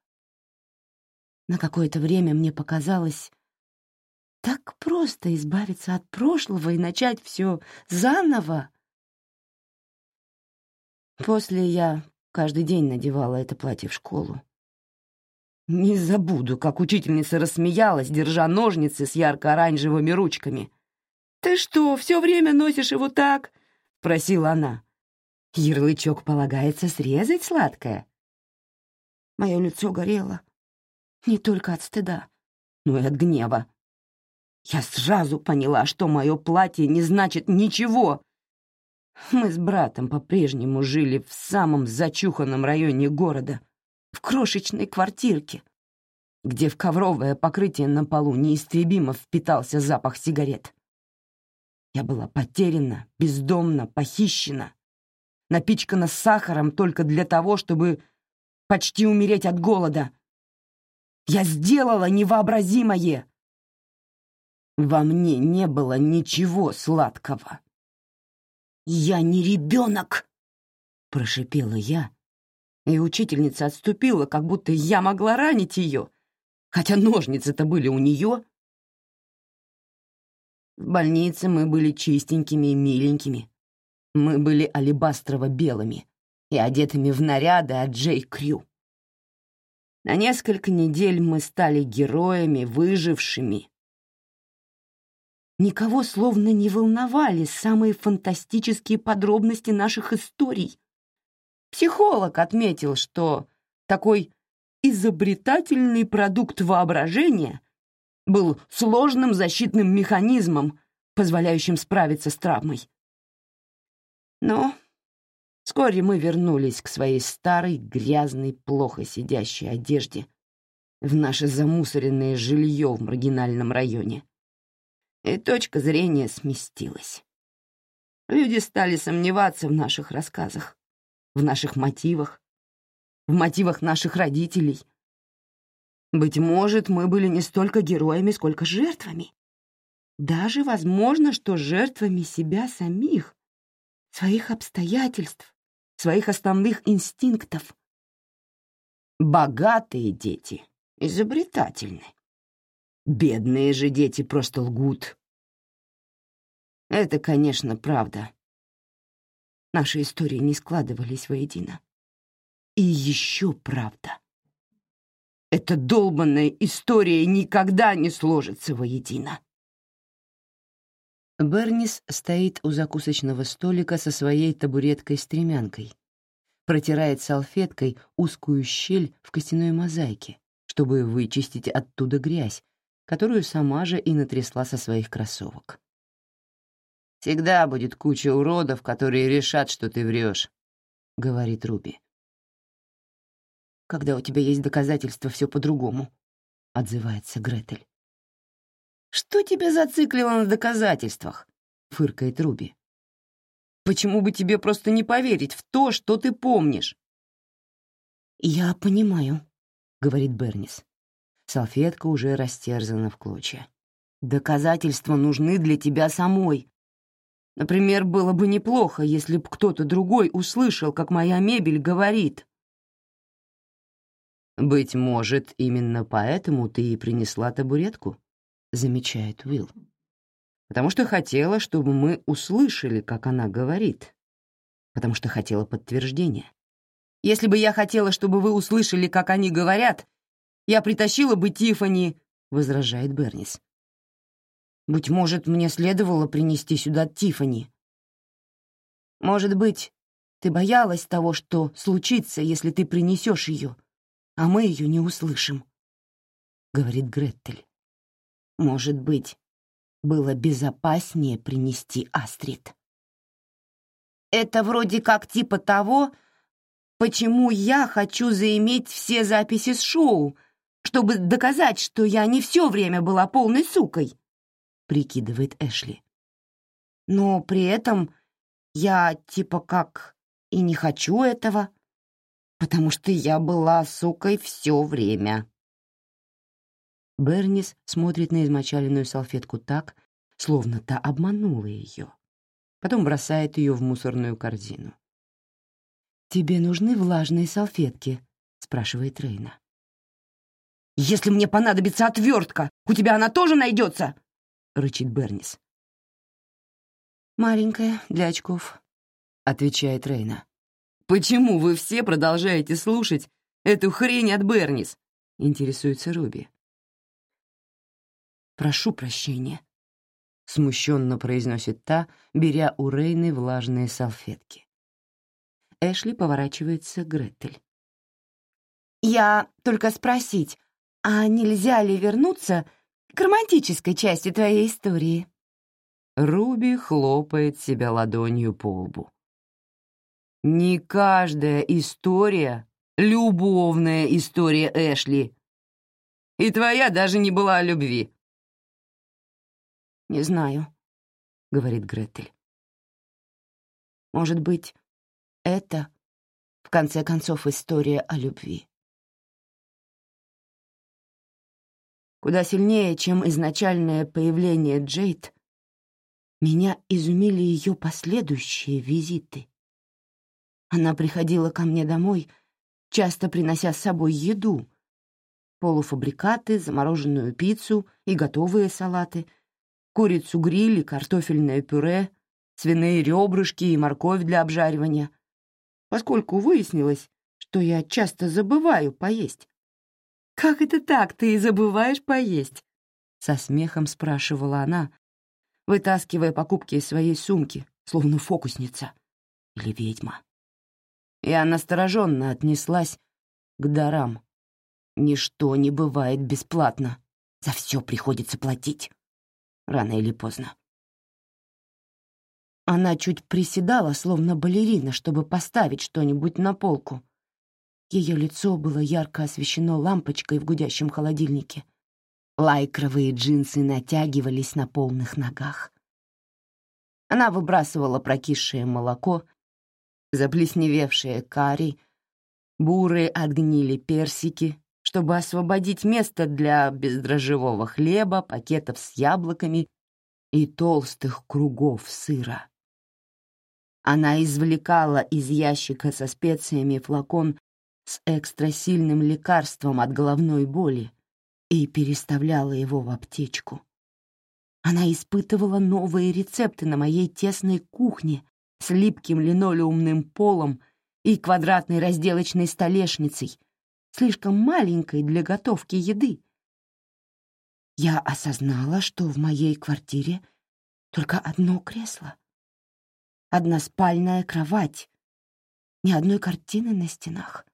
На какое-то время мне показалось так просто избавиться от прошлого и начать все заново. После я каждый день надевала это платье в школу. Не забуду, как учительница рассмеялась, держа ножницы с ярко-оранжевыми ручками. «Ты что, все время носишь его так?» — просила она. «Ярлычок полагается срезать, сладкое?» Мое лицо горело. Не только от стыда, но и от гнева. Я сразу поняла, что мое платье не значит ничего. Мы с братом по-прежнему жили в самом зачуханном районе города, в крошечной квартирке, где в ковровое покрытие на полу неистребимо впитался запах сигарет. Я была потеряна, бездомна, похищена, напичкана сахаром только для того, чтобы почти умереть от голода. Я сделала невообразимое. Во мне не было ничего сладкого. «Я не ребенок!» — прошипела я, и учительница отступила, как будто я могла ранить ее, хотя ножницы-то были у нее. В больнице мы были чистенькими и миленькими. Мы были алебастрово-белыми и одетыми в наряды от Джей Крю. На несколько недель мы стали героями, выжившими. Никого словно не волновали самые фантастические подробности наших историй. Психолог отметил, что такой изобретательный продукт воображения был сложным защитным механизмом, позволяющим справиться с травмой. Но вскоре мы вернулись к своей старой, грязной, плохо сидящей одежде в наше замусоренное жилье в маргинальном районе. И точка зрения сместилась. Люди стали сомневаться в наших рассказах, в наших мотивах, в мотивах наших родителей — быть может, мы были не столько героями, сколько жертвами. Даже возможно, что жертвами себя самих, своих обстоятельств, своих основных инстинктов. Богатые дети изобретательны. Бедные же дети просто лгут. Это, конечно, правда. Наши истории не складывались воедино. И еще правда. Эта долбанная история никогда не сложится воедино. Бернис стоит у закусочного столика со своей табуреткой-стремянкой, протирает салфеткой узкую щель в костяной мозаике, чтобы вычистить оттуда грязь, которую сама же и натрясла со своих кроссовок. «Всегда будет куча уродов, которые решат, что ты врешь», — говорит Руби. Когда у тебя есть доказательства, все по-другому», — отзывается Гретель. «Что тебя зациклило на доказательствах?» — фыркает Руби. «Почему бы тебе просто не поверить в то, что ты помнишь?» «Я понимаю», — говорит Бернис. Салфетка уже растерзана в клочья. «Доказательства нужны для тебя самой. Например, было бы неплохо, если бы кто-то другой услышал, как моя мебель говорит. «Быть может, именно поэтому ты и принесла табуретку?» — замечает Уилл. «Потому что хотела, чтобы мы услышали, как она говорит. Потому что хотела подтверждения. Если бы я хотела, чтобы вы услышали, как они говорят, я притащила бы Тифани, возражает Бернис. Быть может, мне следовало принести сюда Тифани. Может быть, ты боялась того, что случится, если ты принесешь ее, а мы ее не услышим, — говорит Гретель. Может быть, было безопаснее принести Астрид. Это вроде как типа того, почему я хочу заиметь все записи с шоу, чтобы доказать, что я не все время была полной сукой, прикидывает Эшли. Но при этом я типа как и не хочу этого, потому что я была сукой все время. Бернис смотрит на измочаленную салфетку так, словно та обманула ее. Потом бросает ее в мусорную корзину. «Тебе нужны влажные салфетки?» — спрашивает Рейна. «Если мне понадобится отвертка, у тебя она тоже найдется!» — рычит Бернис. «Маленькая, для очков», — отвечает Рейна. «Почему вы все продолжаете слушать эту хрень от Бернис?» — интересуется Руби. «Прошу прощения», — смущенно произносит та, беря у Рейны влажные салфетки. Эшли поворачивается к Гретель. «Я только спросить, а нельзя ли вернуться к романтической части твоей истории?» Руби хлопает себя ладонью по лбу. «Не каждая история — любовная история Эшли. И твоя даже не была о любви. «Не знаю», — говорит Гретель. «Может быть, это, в конце концов, история о любви?» Куда сильнее, чем изначальное появление Джейд, меня изумили ее последующие визиты. Она приходила ко мне домой, часто принося с собой еду, полуфабрикаты, замороженную пиццу и готовые салаты — курицу гриль и картофельное пюре, свиные ребрышки и морковь для обжаривания, поскольку выяснилось, что я часто забываю поесть. «Как это так, ты забываешь поесть?» — со смехом спрашивала она, вытаскивая покупки из своей сумки, словно фокусница или ведьма. Я настороженно отнеслась к дарам. Ничто не бывает бесплатно, за все приходится платить рано или поздно. Она чуть приседала, словно балерина, чтобы поставить что-нибудь на полку. Ее лицо было ярко освещено лампочкой в гудящем холодильнике. Лайкровые джинсы натягивались на полных ногах. Она выбрасывала прокисшее молоко, заплесневевшие карри, бурые отгнили персики, чтобы освободить место для бездрожжевого хлеба, пакетов с яблоками и толстых кругов сыра. Она извлекала из ящика со специями флакон с экстрасильным лекарством от головной боли и переставляла его в аптечку. Она испытывала новые рецепты на моей тесной кухне с липким линолеумным полом и квадратной разделочной столешницей, слишком маленькой для готовки еды. Я осознала, что в моей квартире только одно кресло, одна спальная кровать, ни одной картины на стенах.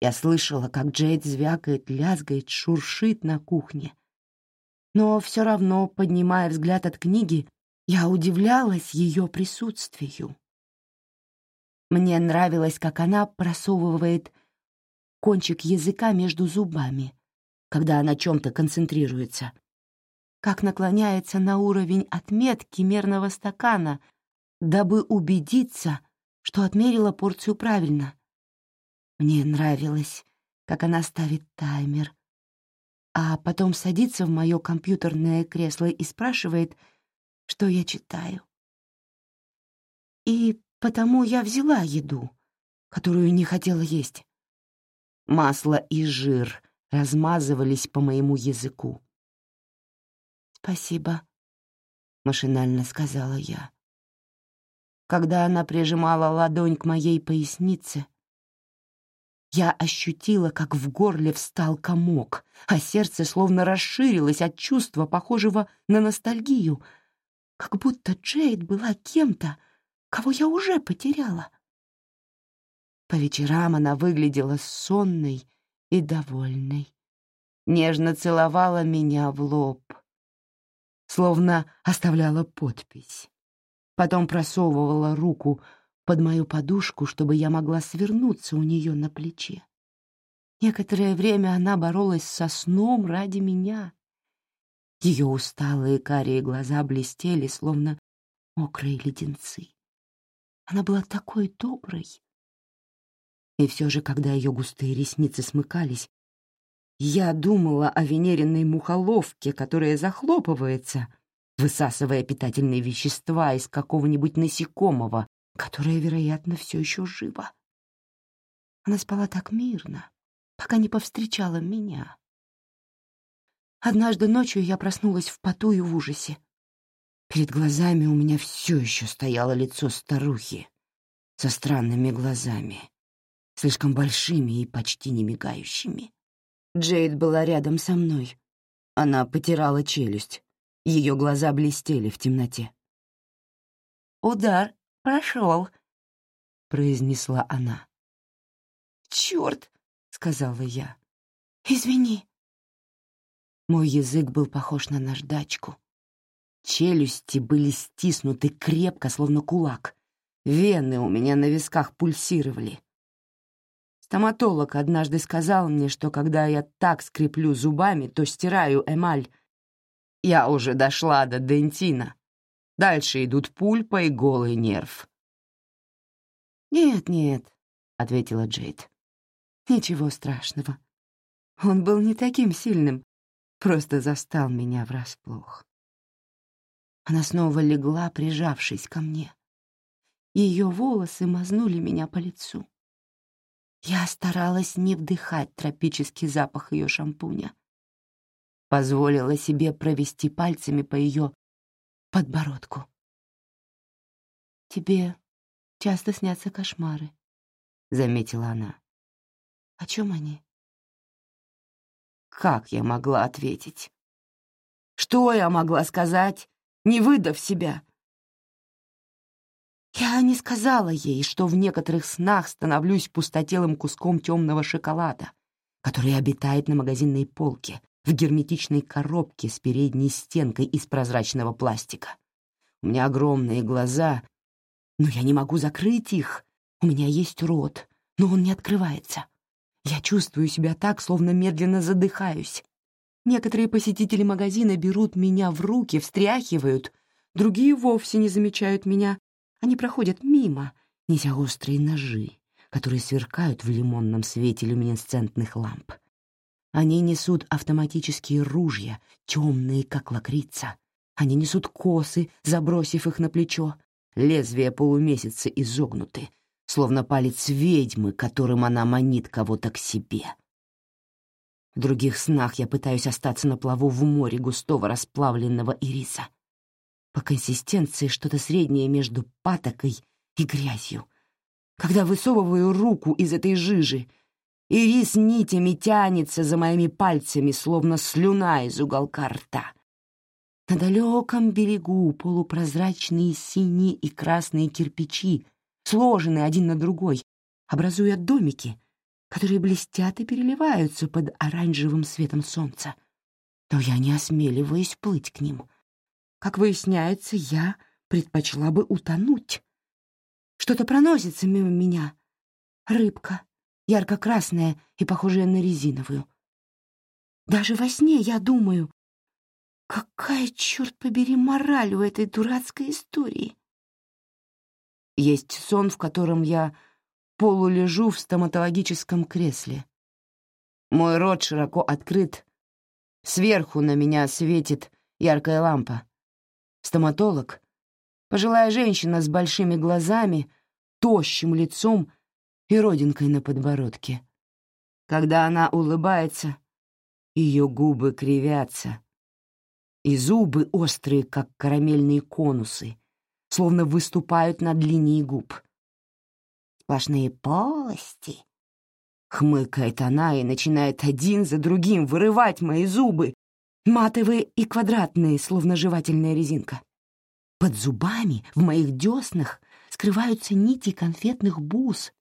Я слышала, как Джейд звякает, лязгает, шуршит на кухне. Но все равно, поднимая взгляд от книги, я удивлялась ее присутствию. Мне нравилось, как она просовывает кончик языка между зубами, когда она на чем-то концентрируется, как наклоняется на уровень отметки мерного стакана, дабы убедиться, что отмерила порцию правильно. Мне нравилось, как она ставит таймер, а потом садится в мое компьютерное кресло и спрашивает, что я читаю. И потому я взяла еду, которую не хотела есть. Масло и жир размазывались по моему языку. «Спасибо», — машинально сказала я. Когда она прижимала ладонь к моей пояснице, Я ощутила, как в горле встал комок, а сердце словно расширилось от чувства, похожего на ностальгию, как будто Джейд была кем-то, кого я уже потеряла. По вечерам она выглядела сонной и довольной. Нежно целовала меня в лоб, словно оставляла подпись. Потом просовывала руку под мою подушку, чтобы я могла свернуться у нее на плече. Некоторое время она боролась со сном ради меня. Ее усталые карие глаза блестели, словно мокрые леденцы. Она была такой доброй. И все же, когда ее густые ресницы смыкались, я думала о венеренной мухоловке, которая захлопывается, высасывая питательные вещества из какого-нибудь насекомого, которая, вероятно, все еще жива. Она спала так мирно, пока не повстречала меня. Однажды ночью я проснулась в поту и в ужасе. Перед глазами у меня все еще стояло лицо старухи со странными глазами, слишком большими и почти не мигающими. Джейд была рядом со мной. Она потирала челюсть. Ее глаза блестели в темноте. «Удар прошел», — произнесла она. «Черт!» — сказала я. «Извини». Мой язык был похож на наждачку. Челюсти были стиснуты крепко, словно кулак. Вены у меня на висках пульсировали. Стоматолог однажды сказал мне, что когда я так скреплю зубами, то стираю эмаль. Я уже дошла до дентина. Дальше идут пульпа и голый нерв. «Нет, нет», — ответила Джейд. «Ничего страшного. Он был не таким сильным, просто застал меня врасплох». Она снова легла, прижавшись ко мне. Ее волосы мазнули меня по лицу. Я старалась не вдыхать тропический запах ее шампуня. Позволила себе провести пальцами по ее подбородку. «Тебе часто снятся кошмары», — заметила она. «О чем они?» Как я могла ответить? Что я могла сказать, не выдав себя? Я не сказала ей, что в некоторых снах становлюсь пустотелым куском темного шоколада, который обитает на магазинной полке, в герметичной коробке с передней стенкой из прозрачного пластика. У меня огромные глаза, но я не могу закрыть их. У меня есть рот, но он не открывается. Я чувствую себя так, словно медленно задыхаюсь. Некоторые посетители магазина берут меня в руки, встряхивают, другие вовсе не замечают меня. Они проходят мимо, неся острые ножи, которые сверкают в лимонном свете люминесцентных ламп. Они несут автоматические ружья, темные, как лакрица. Они несут косы, забросив их на плечо. Лезвия полумесяца изогнуты, словно палец ведьмы, которым она манит кого-то к себе. В других снах я пытаюсь остаться на плаву в море густого расплавленного ириса. По консистенции что-то среднее между патокой и грязью. Когда высовываю руку из этой жижи, и рис нитями тянется за моими пальцами, словно слюна из уголка рта. На далеком берегу полупрозрачные синие и красные кирпичи, сложенные один на другой, образуя домики, которые блестят и переливаются под оранжевым светом солнца. Но я не осмеливаюсь плыть к ним. Как выясняется, я предпочла бы утонуть. Что-то проносится мимо меня. Рыбка, ярко-красная и похожая на резиновую. Даже во сне я думаю, какая, черт побери, мораль у этой дурацкой истории. Есть сон, в котором я полулежу в стоматологическом кресле. Мой рот широко открыт. Сверху на меня светит яркая лампа. Стоматолог, пожилая женщина с большими глазами, тощим лицом и родинкой на подбородке. Когда она улыбается, ее губы кривятся, и зубы острые, как карамельные конусы, словно выступают над линией губ. Сплошные полости, Хмыкает она и начинает один за другим вырывать мои зубы, матовые и квадратные, словно жевательная резинка. Под зубами, в моих деснах, скрываются нити конфетных бус.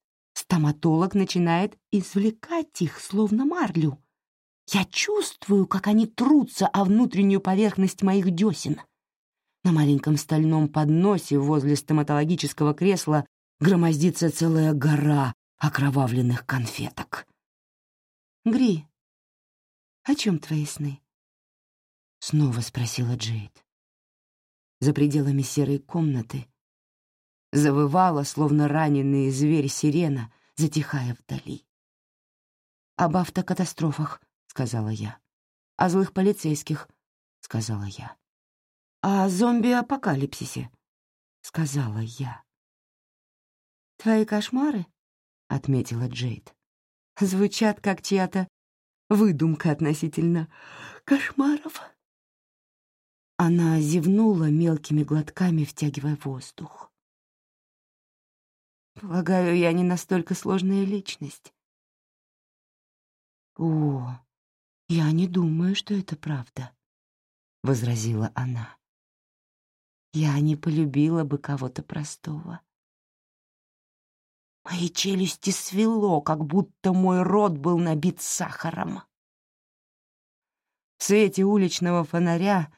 Стоматолог начинает извлекать их, словно марлю. Я чувствую, как они трутся о внутреннюю поверхность моих десен. На маленьком стальном подносе возле стоматологического кресла громоздится целая гора окровавленных конфеток. «Гри, о чем твои сны?» — снова спросила Джейд. За пределами серой комнаты завывала, словно раненый зверь сирена, затихая вдали. «Об автокатастрофах», — сказала я. «О злых полицейских», — сказала я. «О зомби-апокалипсисе», — сказала я. «Твои кошмары?» — отметила Джейд. «Звучат как чья-то выдумка относительно кошмаров». Она зевнула мелкими глотками, втягивая воздух. «Полагаю, я не настолько сложная личность». «О, я не думаю, что это правда», — возразила она. «Я не полюбила бы кого-то простого». Мои челюсти свело, как будто мой рот был набит сахаром. В свете уличного фонаря,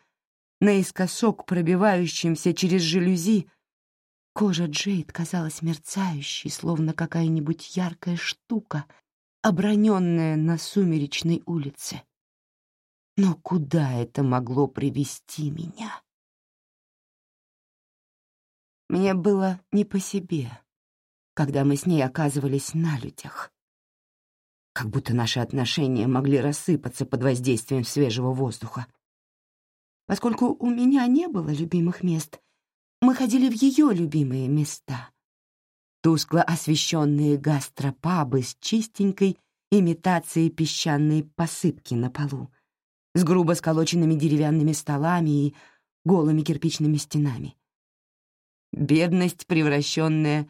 наискосок пробивающимся через жалюзи, кожа Джейд казалась мерцающей, словно какая-нибудь яркая штука, оброненная на сумеречной улице. Но куда это могло привести меня? Мне было не по себе когда мы с ней оказывались на людях. Как будто наши отношения могли рассыпаться под воздействием свежего воздуха. Поскольку у меня не было любимых мест, мы ходили в ее любимые места. Тускло освещенные гастропабы с чистенькой имитацией песчаной посыпки на полу, с грубо сколоченными деревянными столами и голыми кирпичными стенами. Бедность, превращенная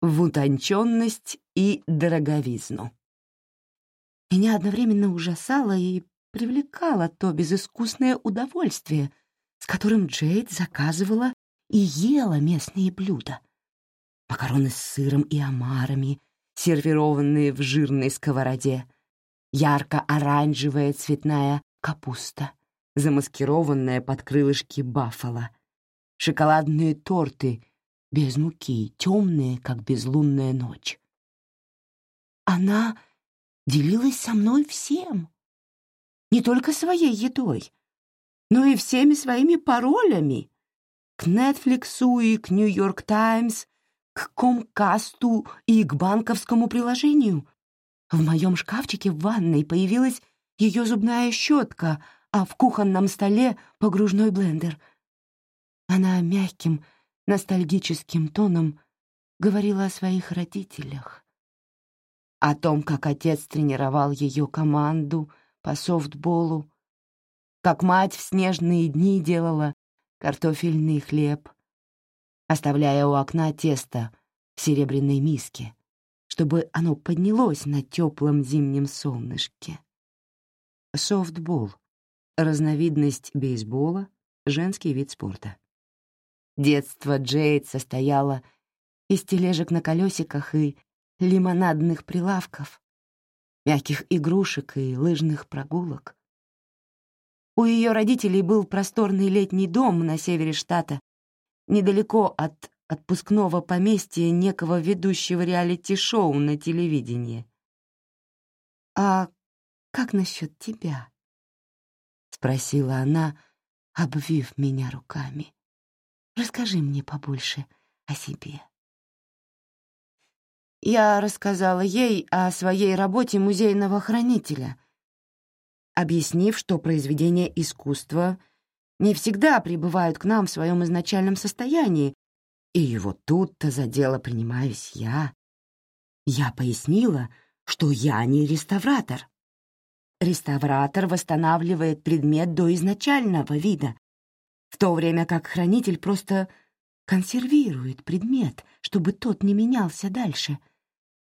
в утонченность и дороговизну. Меня одновременно ужасало и привлекало то безыскусное удовольствие, с которым Джейд заказывала и ела местные блюда. Макароны с сыром и омарами, сервированные в жирной сковороде, ярко-оранжевая цветная капуста, замаскированная под крылышки баффала, шоколадные торты без муки, темные, как безлунная ночь. Она делилась со мной всем. Не только своей едой, но и всеми своими паролями. К Нетфликсу и к Нью-Йорк Таймс, к Комкасту и к банковскому приложению. В моем шкафчике в ванной появилась ее зубная щетка, а в кухонном столе — погружной блендер. Она мягким, ностальгическим тоном говорила о своих родителях, о том, как отец тренировал ее команду по софтболу, как мать в снежные дни делала картофельный хлеб, оставляя у окна тесто в серебряной миске, чтобы оно поднялось на теплом зимнем солнышке. Софтбол — разновидность бейсбола, женский вид спорта. Детство Джейд состояло из тележек на колесиках и лимонадных прилавков, мягких игрушек и лыжных прогулок. У ее родителей был просторный летний дом на севере штата, недалеко от отпускного поместья некого ведущего реалити-шоу на телевидении. «А как насчет тебя?» — спросила она, обвив меня руками. Расскажи мне побольше о себе». Я рассказала ей о своей работе музейного хранителя, объяснив, что произведения искусства не всегда прибывают к нам в своем изначальном состоянии, и вот тут-то за дело принимаюсь я. Я пояснила, что я не реставратор. Реставратор восстанавливает предмет до изначального вида, в то время как хранитель просто консервирует предмет, чтобы тот не менялся дальше.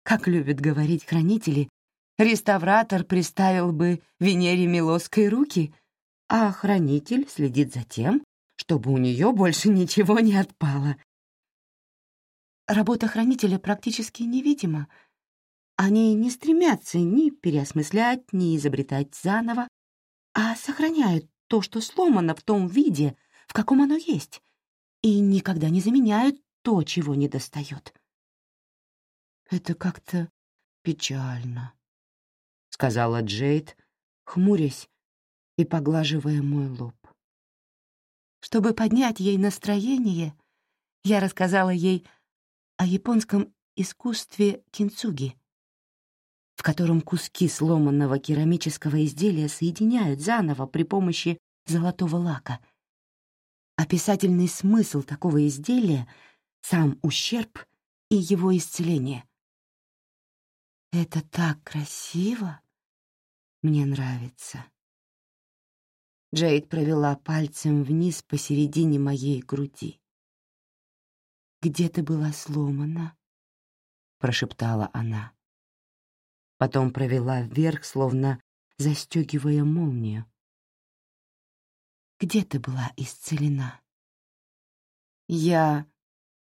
Как любят говорить хранители, Реставратор приставил бы Венере Милоской руки, а хранитель следит за тем, чтобы у нее больше ничего не отпало. Работа хранителя практически невидима. Они не стремятся ни переосмыслять, ни изобретать заново, а сохраняют то, что сломано в том виде, в каком оно есть, и никогда не заменяют то, чего не достает. Это как-то печально, — сказала Джейд, хмурясь и поглаживая мой лоб. Чтобы поднять ей настроение, я рассказала ей о японском искусстве кинцуги, в котором куски сломанного керамического изделия соединяют заново при помощи золотого лака. Описательный смысл такого изделия — сам ущерб и его исцеление — это так красиво. Мне нравится. Джейд провела пальцем вниз посередине моей груди. «Где ты была сломана?» — прошептала она. Потом провела вверх, словно застегивая молнию. «Где ты была исцелена?» Я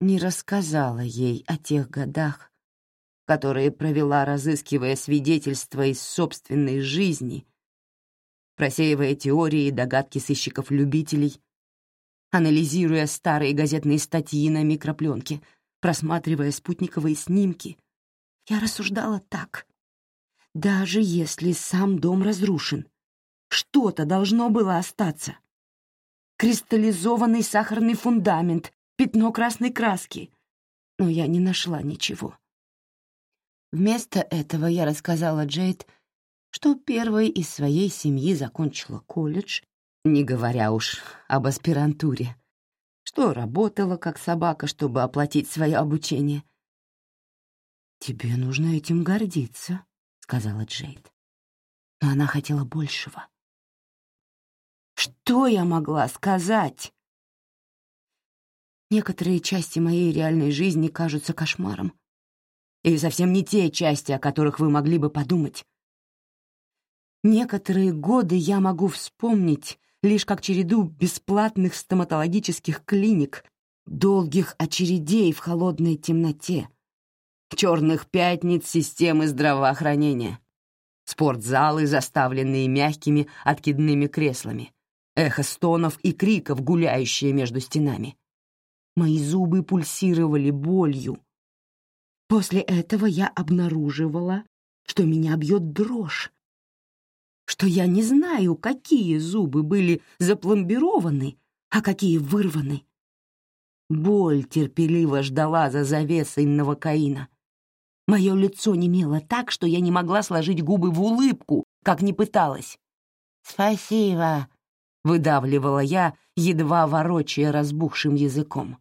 не рассказала ей о тех годах, которые провела, разыскивая свидетельства из собственной жизни, просеивая теории и догадки сыщиков-любителей, анализируя старые газетные статьи на микропленке, просматривая спутниковые снимки. Я рассуждала так. Даже если сам дом разрушен, что-то должно было остаться. Кристаллизованный сахарный фундамент, пятно красной краски. Но я не нашла ничего. Вместо этого я рассказала Джейд, что первой из своей семьи закончила колледж, не говоря уж об аспирантуре, что работала как собака, чтобы оплатить свое обучение. «Тебе нужно этим гордиться», — сказала Джейд. Но она хотела большего. Что я могла сказать? Некоторые части моей реальной жизни кажутся кошмаром, и совсем не те части, о которых вы могли бы подумать. Некоторые годы я могу вспомнить лишь как череду бесплатных стоматологических клиник, долгих очередей в холодной темноте, черных пятниц системы здравоохранения, спортзалы, заставленные мягкими откидными креслами, эхо стонов и криков, гуляющие между стенами. Мои зубы пульсировали болью, После этого я обнаруживала, что меня бьет дрожь, что я не знаю, какие зубы были запломбированы, а какие вырваны. Боль терпеливо ждала за завесой новокаина. Мое лицо немело так, что я не могла сложить губы в улыбку, как ни пыталась. «Спасибо», — выдавливала я, едва ворочая разбухшим языком.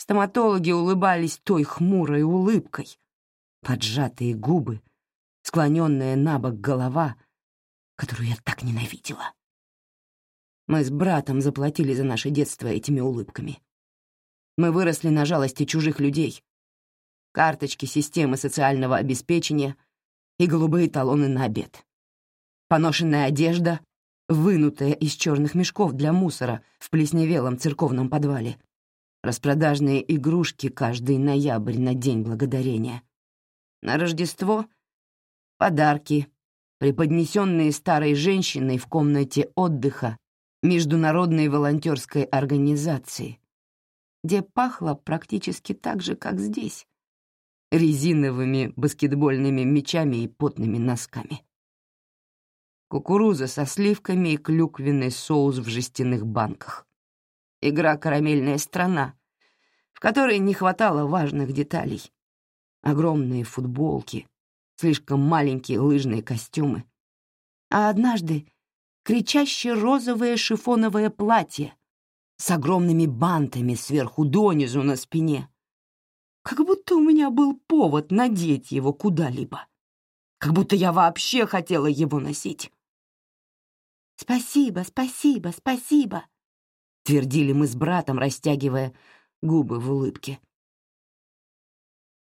Стоматологи улыбались той хмурой улыбкой. Поджатые губы, склоненная на бок голова, которую я так ненавидела. Мы с братом заплатили за наше детство этими улыбками. Мы выросли на жалости чужих людей. Карточки системы социального обеспечения и голубые талоны на обед. Поношенная одежда, вынутая из черных мешков для мусора в плесневелом церковном подвале — Распродажные игрушки каждый ноябрь на День Благодарения. На Рождество — подарки, преподнесенные старой женщиной в комнате отдыха Международной волонтерской организации, где пахло практически так же, как здесь, резиновыми баскетбольными мячами и потными носками. Кукуруза со сливками и клюквенный соус в жестяных банках игра «Карамельная страна», в которой не хватало важных деталей. Огромные футболки, слишком маленькие лыжные костюмы. А однажды кричаще розовое шифоновое платье с огромными бантами сверху донизу на спине. Как будто у меня был повод надеть его куда-либо. Как будто я вообще хотела его носить. «Спасибо, спасибо, спасибо!» — твердили мы с братом, растягивая губы в улыбке.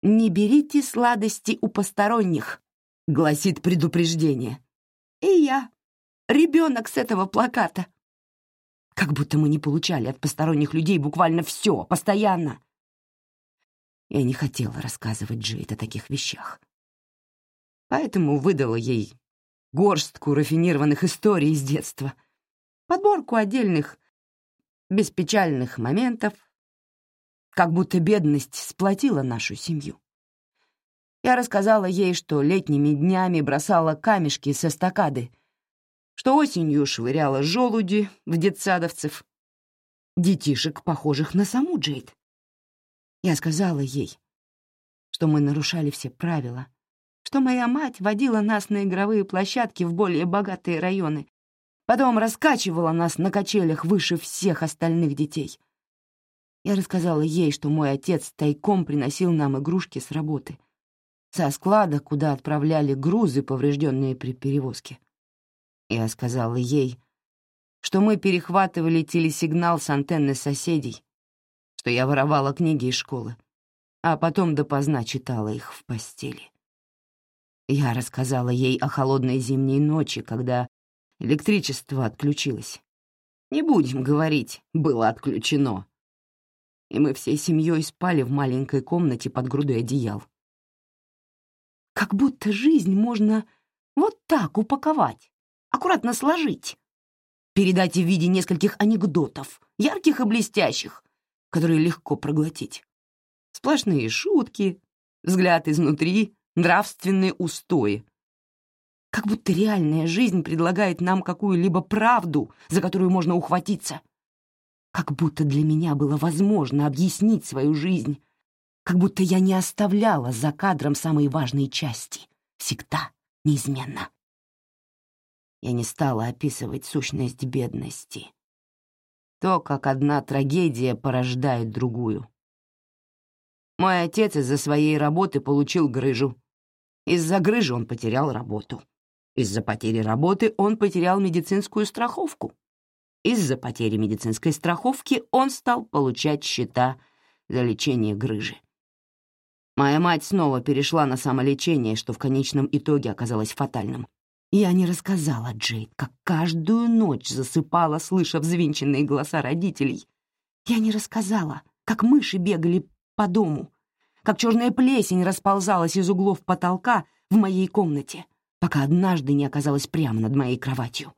«Не берите сладости у посторонних», — гласит предупреждение. И я, ребенок с этого плаката. Как будто мы не получали от посторонних людей буквально все, постоянно. Я не хотела рассказывать Джейд о таких вещах. Поэтому выдала ей горстку рафинированных историй из детства, подборку отдельных беспечальных моментов, как будто бедность сплотила нашу семью. Я рассказала ей, что летними днями бросала камешки со стакады, что осенью швыряла желуди в детсадовцев, детишек, похожих на саму Джейд. Я сказала ей, что мы нарушали все правила, что моя мать водила нас на игровые площадки в более богатые районы, потом раскачивала нас на качелях выше всех остальных детей. Я рассказала ей, что мой отец тайком приносил нам игрушки с работы, со склада, куда отправляли грузы, поврежденные при перевозке. Я сказала ей, что мы перехватывали телесигнал с антенны соседей, что я воровала книги из школы, а потом допоздна читала их в постели. Я рассказала ей о холодной зимней ночи, когда электричество отключилось. Не будем говорить «было отключено». И мы всей семьей спали в маленькой комнате под грудой одеял. Как будто жизнь можно вот так упаковать, аккуратно сложить, передать в виде нескольких анекдотов, ярких и блестящих, которые легко проглотить. Сплошные шутки, взгляд изнутри, нравственные устои. Как будто реальная жизнь предлагает нам какую-либо правду, за которую можно ухватиться. Как будто для меня было возможно объяснить свою жизнь, как будто я не оставляла за кадром самые важные части, всегда, неизменно. Я не стала описывать сущность бедности. То, как одна трагедия порождает другую. Мой отец из-за своей работы получил грыжу. Из-за грыжи он потерял работу. Из-за потери работы он потерял медицинскую страховку. Из-за потери медицинской страховки он стал получать счета за лечение грыжи. Моя мать снова перешла на самолечение, что в конечном итоге оказалось фатальным. Я не рассказала Джейд, как каждую ночь засыпала, слыша взвинченные голоса родителей. Я не рассказала, как мыши бегали по дому, как черная плесень расползалась из углов потолка в моей комнате, пока однажды не оказалась прямо над моей кроватью.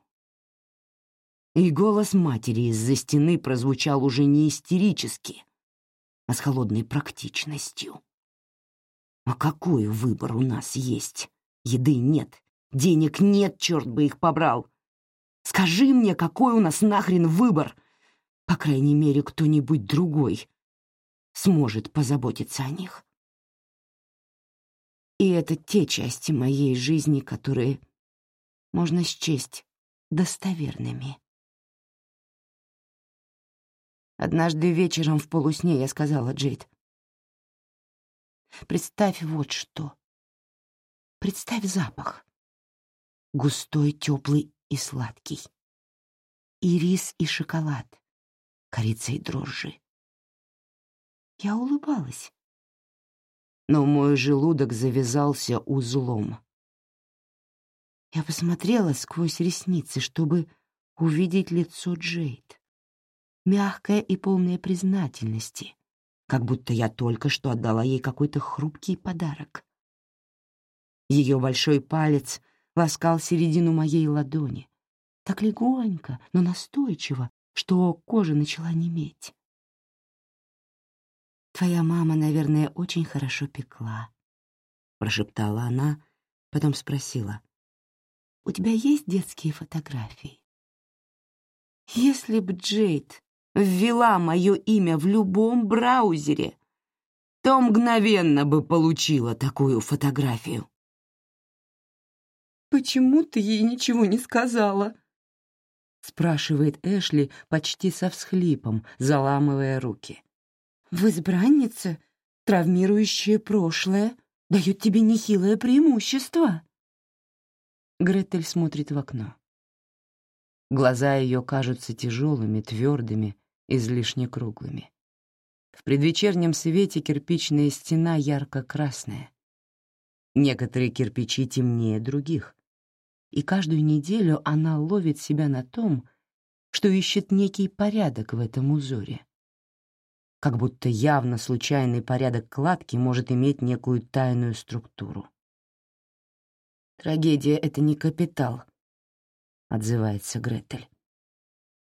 И голос матери из-за стены прозвучал уже не истерически, а с холодной практичностью. А какой выбор у нас есть? Еды нет, денег нет, черт бы их побрал. Скажи мне, какой у нас нахрен выбор? По крайней мере, кто-нибудь другой сможет позаботиться о них. И это те части моей жизни, которые можно счесть достоверными. Однажды вечером в полусне я сказала Джейд, Представь вот что. Представь запах. Густой, теплый и сладкий. И рис, и шоколад. Корица и дрожжи. Я улыбалась. Но мой желудок завязался узлом. Я посмотрела сквозь ресницы, чтобы увидеть лицо Джейд. Мягкое и полное признательности, как будто я только что отдала ей какой-то хрупкий подарок. Ее большой палец ласкал середину моей ладони, так легонько, но настойчиво, что кожа начала неметь. «Твоя мама, наверное, очень хорошо пекла», — прошептала она, потом спросила. «У тебя есть детские фотографии?» Если б Джейд ввела мое имя в любом браузере, то мгновенно бы получила такую фотографию. «Почему ты ей ничего не сказала?» — спрашивает Эшли почти со всхлипом, заламывая руки. «В избраннице травмирующее прошлое дает тебе нехилое преимущество». Гретель смотрит в окно. Глаза ее кажутся тяжелыми, твердыми, излишне круглыми. В предвечернем свете кирпичная стена ярко-красная. Некоторые кирпичи темнее других. И каждую неделю она ловит себя на том, что ищет некий порядок в этом узоре. Как будто явно случайный порядок кладки может иметь некую тайную структуру. «Трагедия — это не капитал», — отзывается Гретель.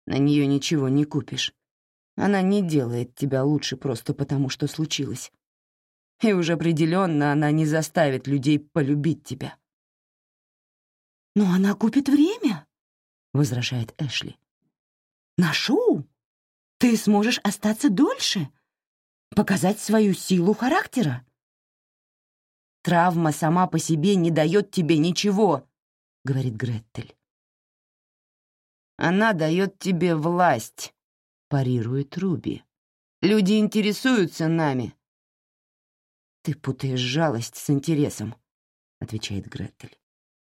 «На нее ничего не купишь. Она не делает тебя лучше просто потому, что случилось. И уж определенно она не заставит людей полюбить тебя». «Но она купит время», — возражает Эшли. «На шоу ты сможешь остаться дольше, показать свою силу характера». «Травма сама по себе не дает тебе ничего», — говорит Гретель. «Она дает тебе власть», — парирует Руби. «Люди интересуются нами». «Ты путаешь жалость с интересом», — отвечает Гретель.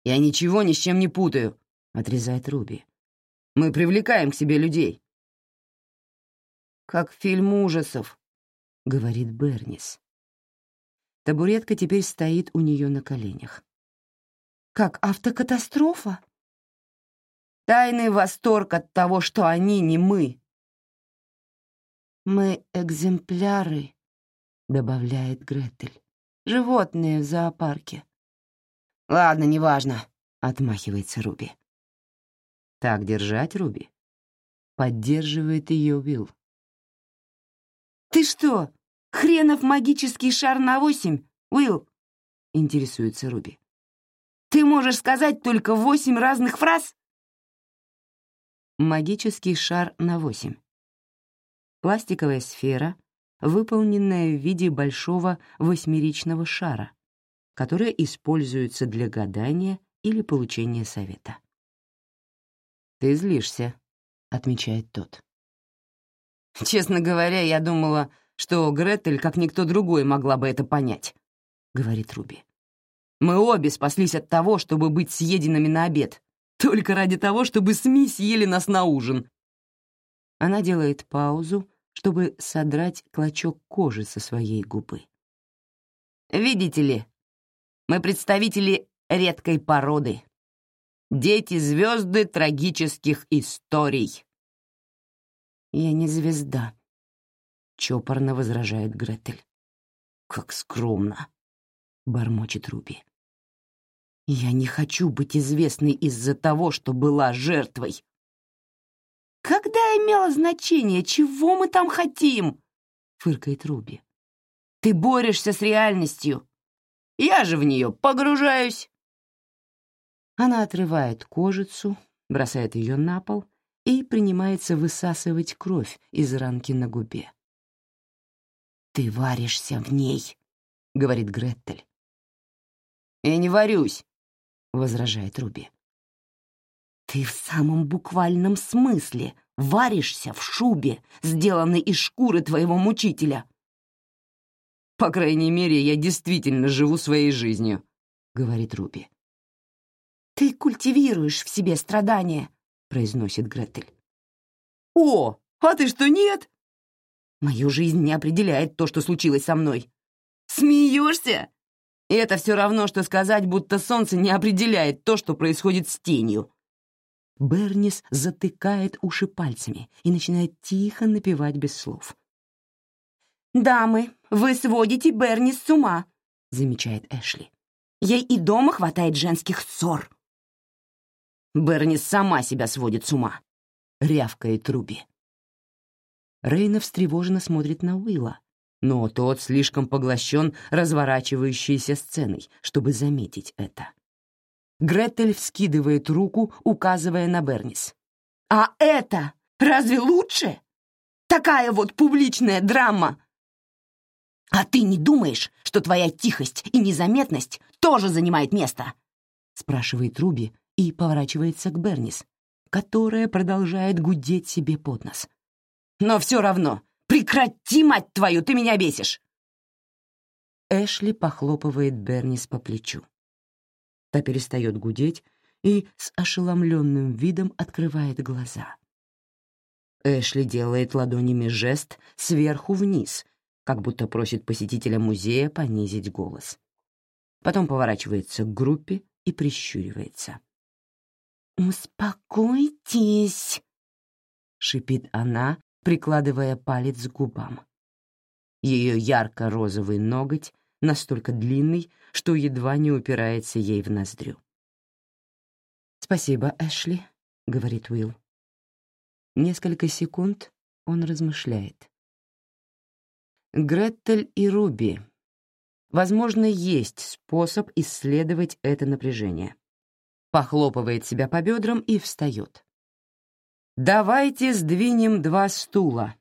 «Я ничего ни с чем не путаю», — отрезает Руби. «Мы привлекаем к себе людей». «Как фильм ужасов», — говорит Бернис. Табуретка теперь стоит у нее на коленях. «Как автокатастрофа?» «Тайный восторг от того, что они не мы». «Мы экземпляры», — добавляет Гретель. «Животные в зоопарке». «Ладно, неважно», — отмахивается Руби. «Так держать, Руби?» Поддерживает ее Уилл. «Ты что, хренов магический шар на восемь, Уилл?» — интересуется Руби. «Ты можешь сказать только восемь разных фраз?» Магический шар на восемь. Пластиковая сфера, выполненная в виде большого восьмеричного шара, которая используется для гадания или получения совета. «Ты злишься», — отмечает тот. «Честно говоря, я думала, что Гретель, как никто другой, могла бы это понять», — говорит Руби. «Мы обе спаслись от того, чтобы быть съеденными на обед, только ради того, чтобы СМИ съели нас на ужин». Она делает паузу, чтобы содрать клочок кожи со своей губы. «Видите ли, мы представители редкой породы. Дети-звезды трагических историй». «Я не звезда», — чопорно возражает Гретель. «Как скромно», — бормочет Руби. «Я не хочу быть известной из-за того, что была жертвой». «Когда имело значение, чего мы там хотим?» — фыркает Руби. «Ты борешься с реальностью. Я же в нее погружаюсь». Она отрывает кожицу, бросает ее на пол и принимается высасывать кровь из ранки на губе. «Ты варишься в ней», — говорит Гретель. «Я не варюсь», — возражает Руби. «Ты в самом буквальном смысле варишься в шубе, сделанной из шкуры твоего мучителя». «По крайней мере, я действительно живу своей жизнью», — говорит Руби. «Ты культивируешь в себе страдания», — произносит Гретель. «О, а ты что, нет?» «Мою жизнь не определяет то, что случилось со мной». «Смеешься?» Это все равно, что сказать, будто солнце не определяет то, что происходит с тенью. Бернис затыкает уши пальцами и начинает тихо напевать без слов. «Дамы, вы сводите Бернис с ума», — замечает Эшли. «Ей и дома хватает женских ссор». Бернис сама себя сводит с ума», — рявкает Руби. Рейна встревоженно смотрит на Уилла, но тот слишком поглощен разворачивающейся сценой, чтобы заметить это. Гретель вскидывает руку, указывая на Бернис. «А это разве лучше? Такая вот публичная драма!» «А ты не думаешь, что твоя тихость и незаметность тоже занимает место?» — спрашивает Руби, и поворачивается к Бернис, которая продолжает гудеть себе под нос. «Но все равно! Прекрати, мать твою, ты меня бесишь!» Эшли похлопывает Бернис по плечу. Та перестает гудеть и с ошеломленным видом открывает глаза. Эшли делает ладонями жест сверху вниз, как будто просит посетителя музея понизить голос. Потом поворачивается к группе и прищуривается. «Успокойтесь», — шипит она, прикладывая палец к губам. Ее ярко-розовый ноготь настолько длинный, что едва не упирается ей в ноздрю. «Спасибо, Эшли», — говорит Уилл. Несколько секунд он размышляет. Гретель и Руби. Возможно, есть способ исследовать это напряжение. Похлопывает себя по бедрам и встает. «Давайте сдвинем два стула».